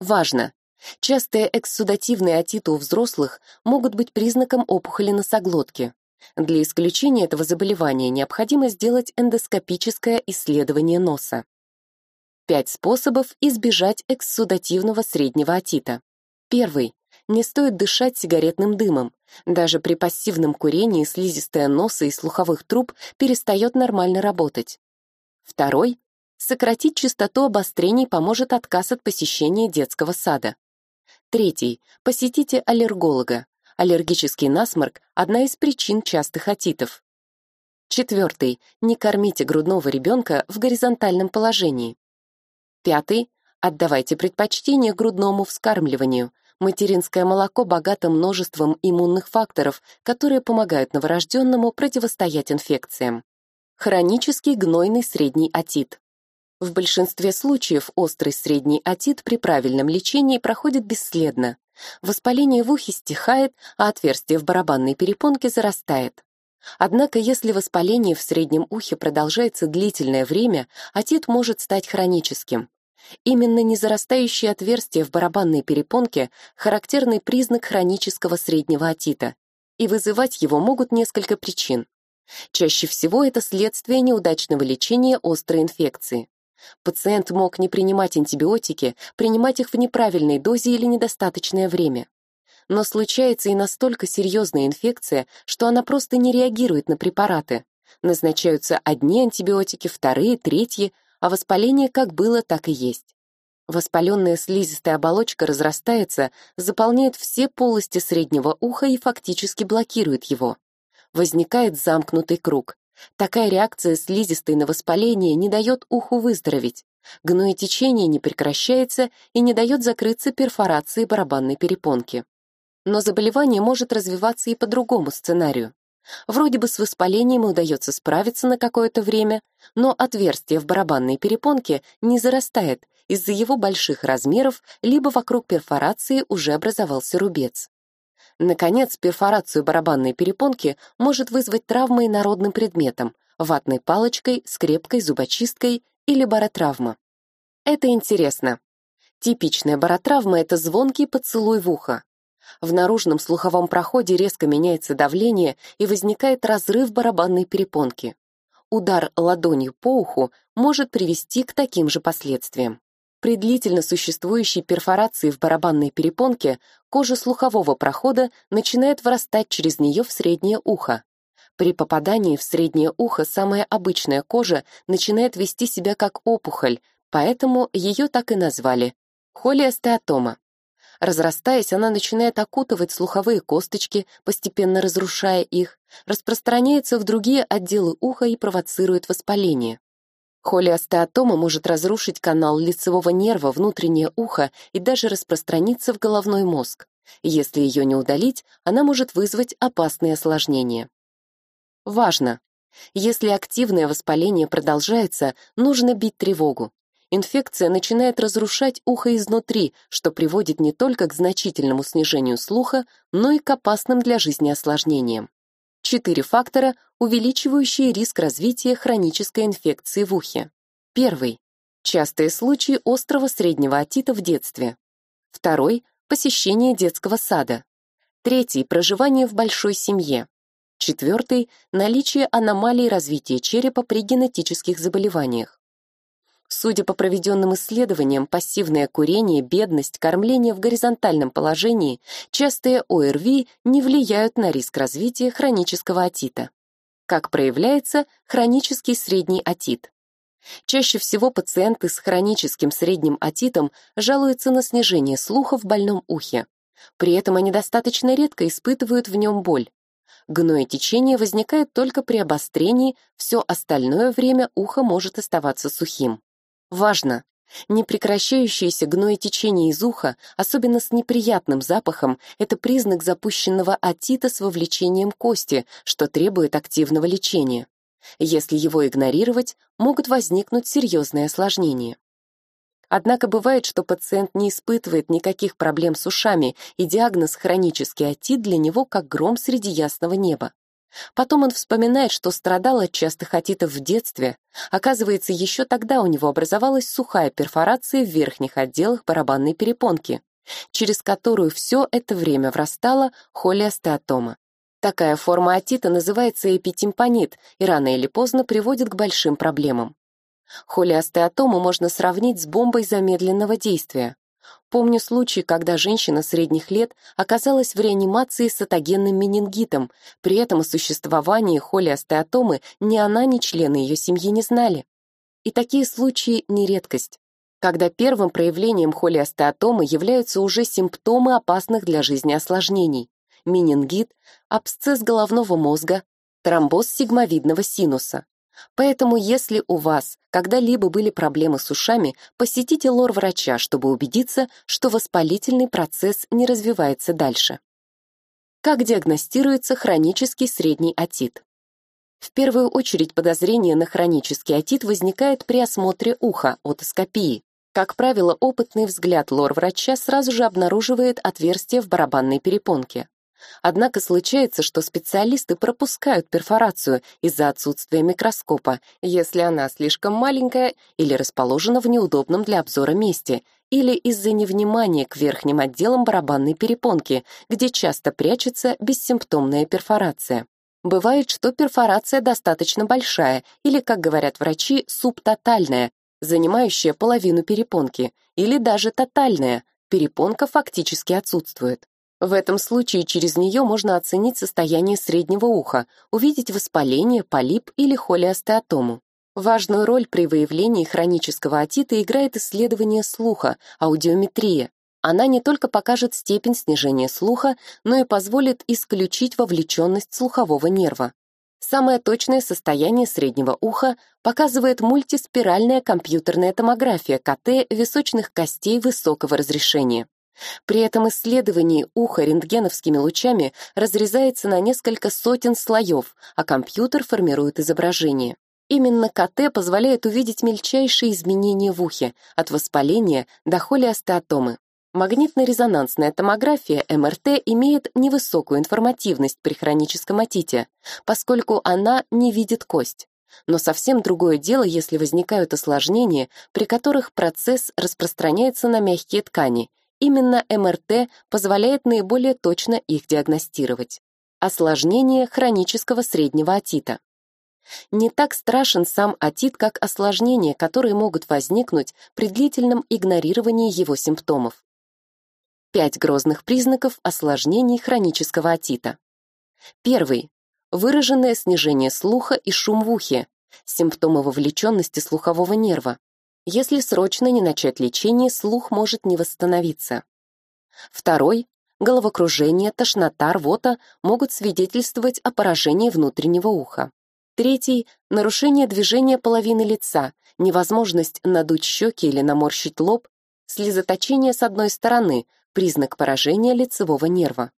Важно! Частые экссудативные отиты у взрослых могут быть признаком опухоли носоглотки. Для исключения этого заболевания необходимо сделать эндоскопическое исследование носа. Пять способов избежать экссудативного среднего отита. Первый. Не стоит дышать сигаретным дымом. Даже при пассивном курении слизистая носа и слуховых труб перестает нормально работать. Второй. Сократить частоту обострений поможет отказ от посещения детского сада. Третий. Посетите аллерголога. Аллергический насморк – одна из причин частых отитов. Четвертый. Не кормите грудного ребенка в горизонтальном положении. Пятый. Отдавайте предпочтение грудному вскармливанию. Материнское молоко богато множеством иммунных факторов, которые помогают новорожденному противостоять инфекциям. Хронический гнойный средний отит. В большинстве случаев острый средний отит при правильном лечении проходит бесследно. Воспаление в ухе стихает, а отверстие в барабанной перепонке зарастает. Однако, если воспаление в среднем ухе продолжается длительное время, отит может стать хроническим. Именно незарастающее отверстие в барабанной перепонке – характерный признак хронического среднего отита, и вызывать его могут несколько причин. Чаще всего это следствие неудачного лечения острой инфекции. Пациент мог не принимать антибиотики, принимать их в неправильной дозе или недостаточное время. Но случается и настолько серьезная инфекция, что она просто не реагирует на препараты. Назначаются одни антибиотики, вторые, третьи, а воспаление как было, так и есть. Воспаленная слизистая оболочка разрастается, заполняет все полости среднего уха и фактически блокирует его. Возникает замкнутый круг. Такая реакция слизистой на воспаление не дает уху выздороветь. Гноетечение не прекращается и не дает закрыться перфорации барабанной перепонки. Но заболевание может развиваться и по другому сценарию. Вроде бы с воспалением удается справиться на какое-то время, но отверстие в барабанной перепонке не зарастает из-за его больших размеров, либо вокруг перфорации уже образовался рубец. Наконец, перфорацию барабанной перепонки может вызвать травмой народным предметом, ватной палочкой, скрепкой, зубочисткой или баротравма. Это интересно. Типичная баротравма — это звонкий поцелуй в ухо. В наружном слуховом проходе резко меняется давление и возникает разрыв барабанной перепонки. Удар ладонью по уху может привести к таким же последствиям. При длительно существующей перфорации в барабанной перепонке кожа слухового прохода начинает вырастать через нее в среднее ухо. При попадании в среднее ухо самая обычная кожа начинает вести себя как опухоль, поэтому ее так и назвали – холиостеатома. Разрастаясь, она начинает окутывать слуховые косточки, постепенно разрушая их, распространяется в другие отделы уха и провоцирует воспаление. Холиостеатома может разрушить канал лицевого нерва, внутреннее ухо и даже распространиться в головной мозг. Если ее не удалить, она может вызвать опасные осложнения. Важно! Если активное воспаление продолжается, нужно бить тревогу. Инфекция начинает разрушать ухо изнутри, что приводит не только к значительному снижению слуха, но и к опасным для жизни осложнениям. Четыре фактора, увеличивающие риск развития хронической инфекции в ухе. Первый. Частые случаи острого среднего отита в детстве. Второй. Посещение детского сада. Третий. Проживание в большой семье. Четвертый. Наличие аномалий развития черепа при генетических заболеваниях. Судя по проведенным исследованиям, пассивное курение, бедность, кормление в горизонтальном положении, частые ОРВИ не влияют на риск развития хронического отита. Как проявляется хронический средний отит? Чаще всего пациенты с хроническим средним отитом жалуются на снижение слуха в больном ухе. При этом они достаточно редко испытывают в нем боль. Гноетечение возникает только при обострении, все остальное время ухо может оставаться сухим. Важно! Непрекращающееся гноетечение из уха, особенно с неприятным запахом, это признак запущенного отита с вовлечением кости, что требует активного лечения. Если его игнорировать, могут возникнуть серьезные осложнения. Однако бывает, что пациент не испытывает никаких проблем с ушами, и диагноз хронический отит для него как гром среди ясного неба. Потом он вспоминает, что страдал от частых отитов в детстве. Оказывается, еще тогда у него образовалась сухая перфорация в верхних отделах барабанной перепонки, через которую все это время врастала холиостеатома. Такая форма отита называется эпитимпанит и рано или поздно приводит к большим проблемам. Холиостеатому можно сравнить с бомбой замедленного действия. Помню случай, когда женщина средних лет оказалась в реанимации с атогенным менингитом, при этом о существовании холиостеатомы ни она, ни члены ее семьи не знали. И такие случаи не редкость, когда первым проявлением холиостеатомы являются уже симптомы опасных для жизни осложнений – менингит, абсцесс головного мозга, тромбоз сигмовидного синуса. Поэтому, если у вас когда-либо были проблемы с ушами, посетите лор-врача, чтобы убедиться, что воспалительный процесс не развивается дальше. Как диагностируется хронический средний отит? В первую очередь подозрение на хронический отит возникает при осмотре уха, отоскопии. Как правило, опытный взгляд лор-врача сразу же обнаруживает отверстие в барабанной перепонке. Однако случается, что специалисты пропускают перфорацию из-за отсутствия микроскопа, если она слишком маленькая или расположена в неудобном для обзора месте, или из-за невнимания к верхним отделам барабанной перепонки, где часто прячется бессимптомная перфорация. Бывает, что перфорация достаточно большая или, как говорят врачи, субтотальная, занимающая половину перепонки, или даже тотальная, перепонка фактически отсутствует. В этом случае через нее можно оценить состояние среднего уха, увидеть воспаление, полип или холеостеатому. Важную роль при выявлении хронического отита играет исследование слуха, аудиометрия. Она не только покажет степень снижения слуха, но и позволит исключить вовлеченность слухового нерва. Самое точное состояние среднего уха показывает мультиспиральная компьютерная томография КТ височных костей высокого разрешения. При этом исследовании уха рентгеновскими лучами разрезается на несколько сотен слоев, а компьютер формирует изображение. Именно КТ позволяет увидеть мельчайшие изменения в ухе, от воспаления до холеостеатомы. Магнитно-резонансная томография МРТ имеет невысокую информативность при хроническом отите, поскольку она не видит кость. Но совсем другое дело, если возникают осложнения, при которых процесс распространяется на мягкие ткани. Именно МРТ позволяет наиболее точно их диагностировать. Осложнение хронического среднего отита. Не так страшен сам отит, как осложнения, которые могут возникнуть при длительном игнорировании его симптомов. Пять грозных признаков осложнений хронического отита. Первый. Выраженное снижение слуха и шум в ухе, симптомы вовлеченности слухового нерва. Если срочно не начать лечение, слух может не восстановиться. Второй. Головокружение, тошнота, рвота могут свидетельствовать о поражении внутреннего уха. Третий — нарушение движения половины лица, невозможность надуть щеки или наморщить лоб, слезоточение с одной стороны, признак поражения лицевого нерва.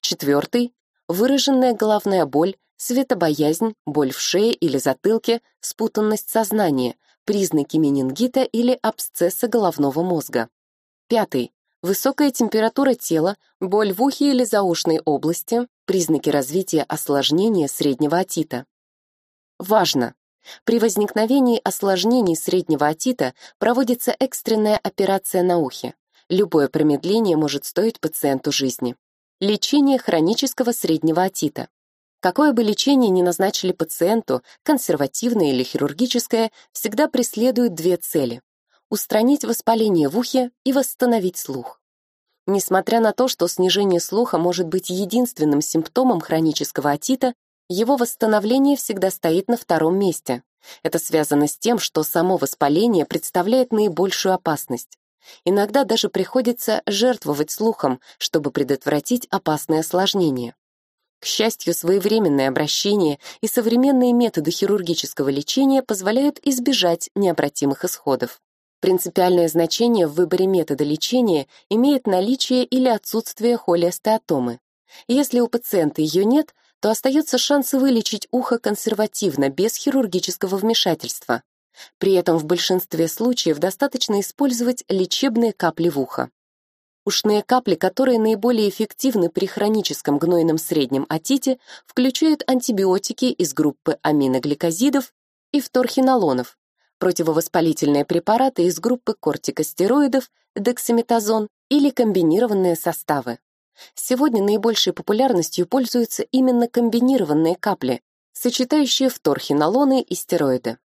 Четвертый — выраженная головная боль, светобоязнь, боль в шее или затылке, спутанность сознания, признаки менингита или абсцесса головного мозга. Пятый — высокая температура тела, боль в ухе или заушной области, признаки развития осложнения среднего отита. Важно! При возникновении осложнений среднего отита проводится экстренная операция на ухе. Любое промедление может стоить пациенту жизни. Лечение хронического среднего отита. Какое бы лечение ни назначили пациенту, консервативное или хирургическое, всегда преследует две цели – устранить воспаление в ухе и восстановить слух. Несмотря на то, что снижение слуха может быть единственным симптомом хронического отита, его восстановление всегда стоит на втором месте. Это связано с тем, что само воспаление представляет наибольшую опасность. Иногда даже приходится жертвовать слухом, чтобы предотвратить опасные осложнения. К счастью, своевременное обращение и современные методы хирургического лечения позволяют избежать необратимых исходов. Принципиальное значение в выборе метода лечения имеет наличие или отсутствие холеостеатомы. Если у пациента ее нет, то остается шанс вылечить ухо консервативно, без хирургического вмешательства. При этом в большинстве случаев достаточно использовать лечебные капли в ухо. Ушные капли, которые наиболее эффективны при хроническом гнойном среднем отите, включают антибиотики из группы аминогликозидов и фторхинолонов, противовоспалительные препараты из группы кортикостероидов, дексаметазон или комбинированные составы. Сегодня наибольшей популярностью пользуются именно комбинированные капли, сочетающие фторхинолоны и стероиды.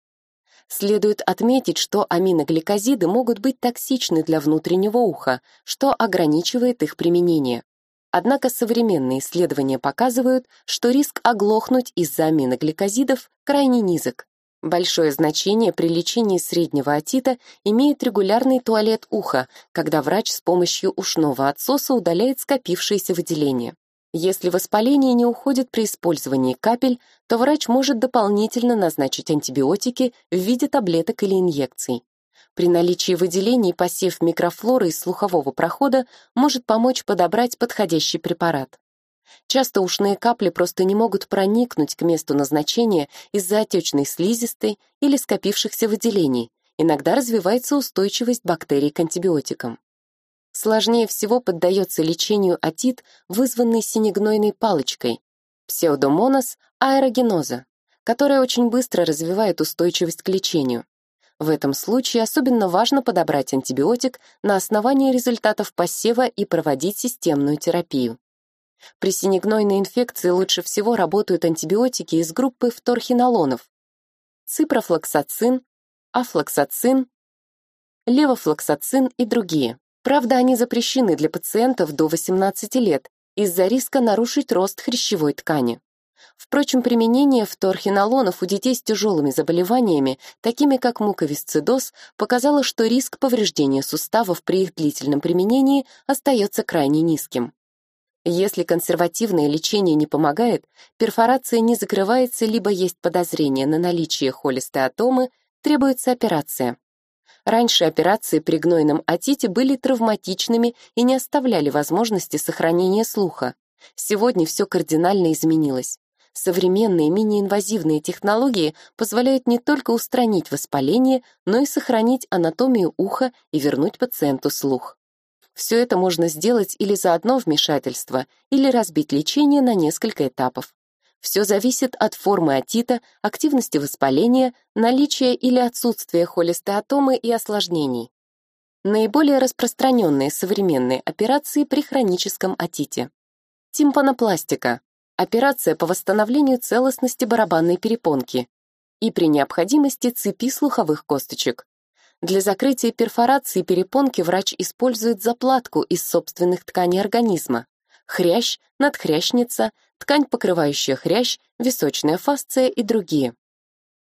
Следует отметить, что аминогликозиды могут быть токсичны для внутреннего уха, что ограничивает их применение. Однако современные исследования показывают, что риск оглохнуть из-за аминогликозидов крайне низок. Большое значение при лечении среднего отита имеет регулярный туалет уха, когда врач с помощью ушного отсоса удаляет скопившиеся выделения. Если воспаление не уходит при использовании капель, то врач может дополнительно назначить антибиотики в виде таблеток или инъекций. При наличии выделений посев микрофлоры из слухового прохода может помочь подобрать подходящий препарат. Часто ушные капли просто не могут проникнуть к месту назначения из-за отечной слизистой или скопившихся выделений. Иногда развивается устойчивость бактерий к антибиотикам. Сложнее всего поддается лечению отит, вызванный синегнойной палочкой, псевдомонос аэрогеноза, которая очень быстро развивает устойчивость к лечению. В этом случае особенно важно подобрать антибиотик на основании результатов посева и проводить системную терапию. При синегнойной инфекции лучше всего работают антибиотики из группы фторхинолонов. Ципрофлоксацин, афлоксацин, левофлоксацин и другие. Правда, они запрещены для пациентов до 18 лет из-за риска нарушить рост хрящевой ткани. Впрочем, применение вторхинолонов у детей с тяжелыми заболеваниями, такими как муковисцидоз, показало, что риск повреждения суставов при их длительном применении остается крайне низким. Если консервативное лечение не помогает, перфорация не закрывается, либо есть подозрение на наличие холестеатомы, требуется операция. Раньше операции при гнойном отите были травматичными и не оставляли возможности сохранения слуха. Сегодня все кардинально изменилось. Современные мини-инвазивные технологии позволяют не только устранить воспаление, но и сохранить анатомию уха и вернуть пациенту слух. Все это можно сделать или за одно вмешательство, или разбить лечение на несколько этапов. Все зависит от формы отита, активности воспаления, наличия или отсутствия холестеатомы и осложнений. Наиболее распространенные современные операции при хроническом отите. Тимпанопластика операция по восстановлению целостности барабанной перепонки и при необходимости цепи слуховых косточек. Для закрытия перфорации перепонки врач использует заплатку из собственных тканей организма. Хрящ, надхрящница, ткань, покрывающая хрящ, височная фасция и другие.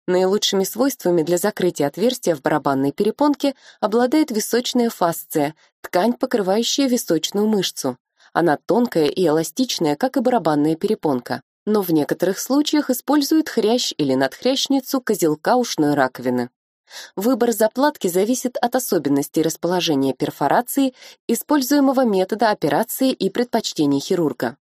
Наилучшими свойствами для закрытия отверстия в барабанной перепонке обладает височная фасция, ткань, покрывающая височную мышцу. Она тонкая и эластичная, как и барабанная перепонка, но в некоторых случаях используют хрящ или надхрящницу козелка ушной раковины. Выбор заплатки зависит от особенностей расположения перфорации, используемого метода операции и предпочтений хирурга.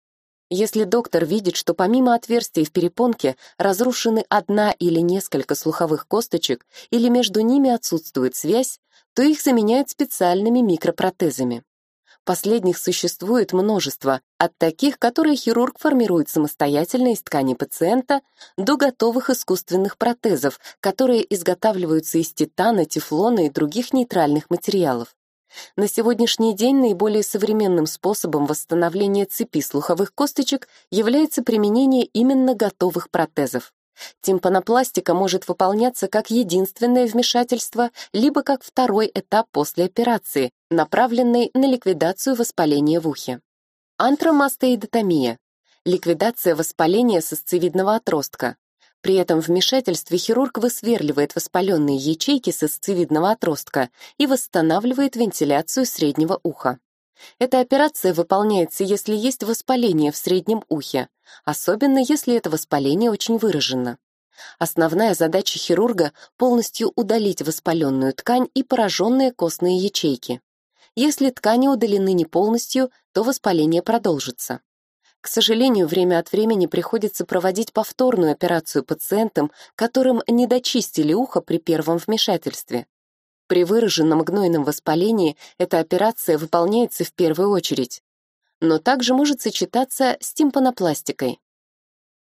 Если доктор видит, что помимо отверстий в перепонке разрушены одна или несколько слуховых косточек или между ними отсутствует связь, то их заменяют специальными микропротезами. Последних существует множество, от таких, которые хирург формирует самостоятельно из ткани пациента, до готовых искусственных протезов, которые изготавливаются из титана, тефлона и других нейтральных материалов. На сегодняшний день наиболее современным способом восстановления цепи слуховых косточек является применение именно готовых протезов. Тимпанопластика может выполняться как единственное вмешательство, либо как второй этап после операции, направленный на ликвидацию воспаления в ухе. Антромастоидотомия – ликвидация воспаления сосцевидного отростка. При этом вмешательстве хирург высверливает воспаленные ячейки сосцевидного отростка и восстанавливает вентиляцию среднего уха. Эта операция выполняется, если есть воспаление в среднем ухе, особенно если это воспаление очень выражено. Основная задача хирурга — полностью удалить воспаленную ткань и пораженные костные ячейки. Если ткани удалены не полностью, то воспаление продолжится. К сожалению, время от времени приходится проводить повторную операцию пациентам, которым не дочистили ухо при первом вмешательстве. При выраженном гнойном воспалении эта операция выполняется в первую очередь, но также может сочетаться с тимпанопластикой.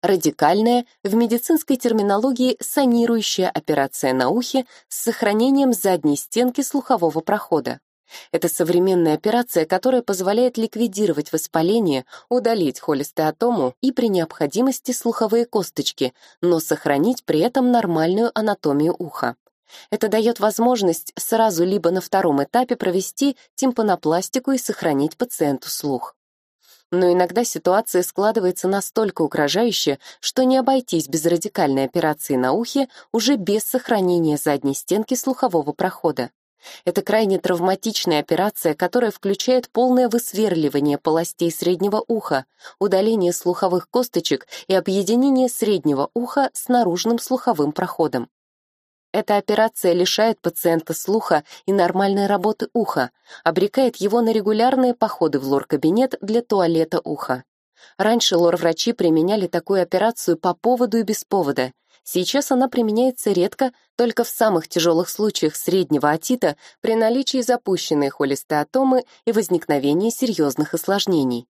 Радикальная, в медицинской терминологии санирующая операция на ухе с сохранением задней стенки слухового прохода. Это современная операция, которая позволяет ликвидировать воспаление, удалить холестеатому и при необходимости слуховые косточки, но сохранить при этом нормальную анатомию уха. Это дает возможность сразу либо на втором этапе провести тимпанопластику и сохранить пациенту слух. Но иногда ситуация складывается настолько угрожающе, что не обойтись без радикальной операции на ухе уже без сохранения задней стенки слухового прохода. Это крайне травматичная операция, которая включает полное высверливание полостей среднего уха, удаление слуховых косточек и объединение среднего уха с наружным слуховым проходом. Эта операция лишает пациента слуха и нормальной работы уха, обрекает его на регулярные походы в лор-кабинет для туалета уха. Раньше лор-врачи применяли такую операцию по поводу и без повода. Сейчас она применяется редко, только в самых тяжелых случаях среднего отита при наличии запущенной холестеатомы и возникновении серьезных осложнений.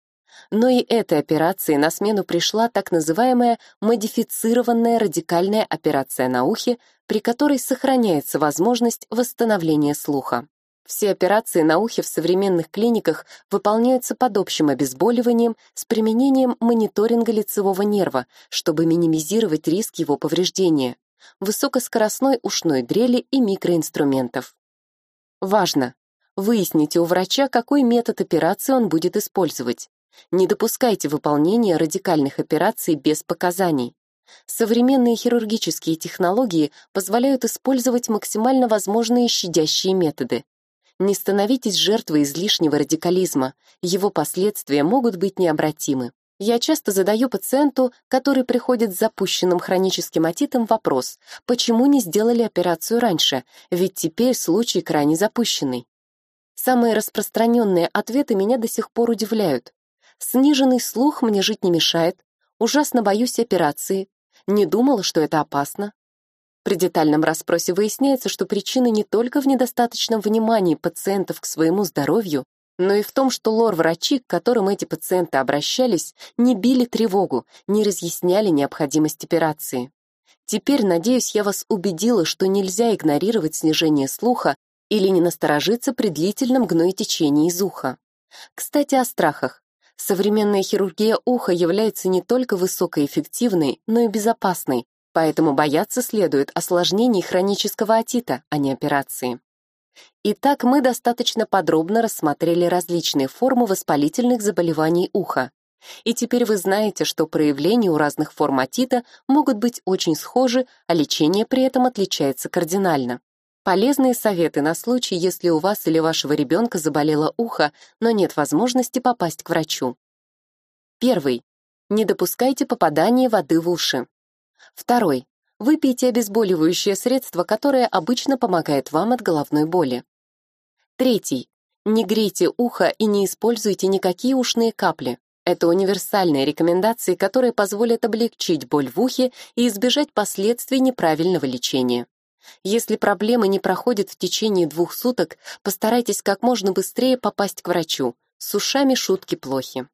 Но и этой операции на смену пришла так называемая модифицированная радикальная операция на ухе, при которой сохраняется возможность восстановления слуха. Все операции на ухе в современных клиниках выполняются под общим обезболиванием с применением мониторинга лицевого нерва, чтобы минимизировать риск его повреждения, высокоскоростной ушной дрели и микроинструментов. Важно! Выясните у врача, какой метод операции он будет использовать. Не допускайте выполнения радикальных операций без показаний. Современные хирургические технологии позволяют использовать максимально возможные щадящие методы. Не становитесь жертвой излишнего радикализма, его последствия могут быть необратимы. Я часто задаю пациенту, который приходит с запущенным хроническим отитом, вопрос, почему не сделали операцию раньше, ведь теперь случай крайне запущенный. Самые распространенные ответы меня до сих пор удивляют. Сниженный слух мне жить не мешает, ужасно боюсь операции, не думала, что это опасно. При детальном расспросе выясняется, что причина не только в недостаточном внимании пациентов к своему здоровью, но и в том, что лор-врачи, к которым эти пациенты обращались, не били тревогу, не разъясняли необходимость операции. Теперь, надеюсь, я вас убедила, что нельзя игнорировать снижение слуха или не насторожиться при длительном гноетечении из уха. Кстати, о страхах. Современная хирургия уха является не только высокоэффективной, но и безопасной, поэтому бояться следует осложнений хронического отита, а не операции. Итак, мы достаточно подробно рассмотрели различные формы воспалительных заболеваний уха. И теперь вы знаете, что проявления у разных форм отита могут быть очень схожи, а лечение при этом отличается кардинально. Полезные советы на случай, если у вас или вашего ребенка заболело ухо, но нет возможности попасть к врачу. Первый. Не допускайте попадания воды в уши. Второй. Выпейте обезболивающее средство, которое обычно помогает вам от головной боли. Третий. Не грейте ухо и не используйте никакие ушные капли. Это универсальные рекомендации, которые позволят облегчить боль в ухе и избежать последствий неправильного лечения. Если проблемы не проходят в течение двух суток, постарайтесь как можно быстрее попасть к врачу. С ушами шутки плохи.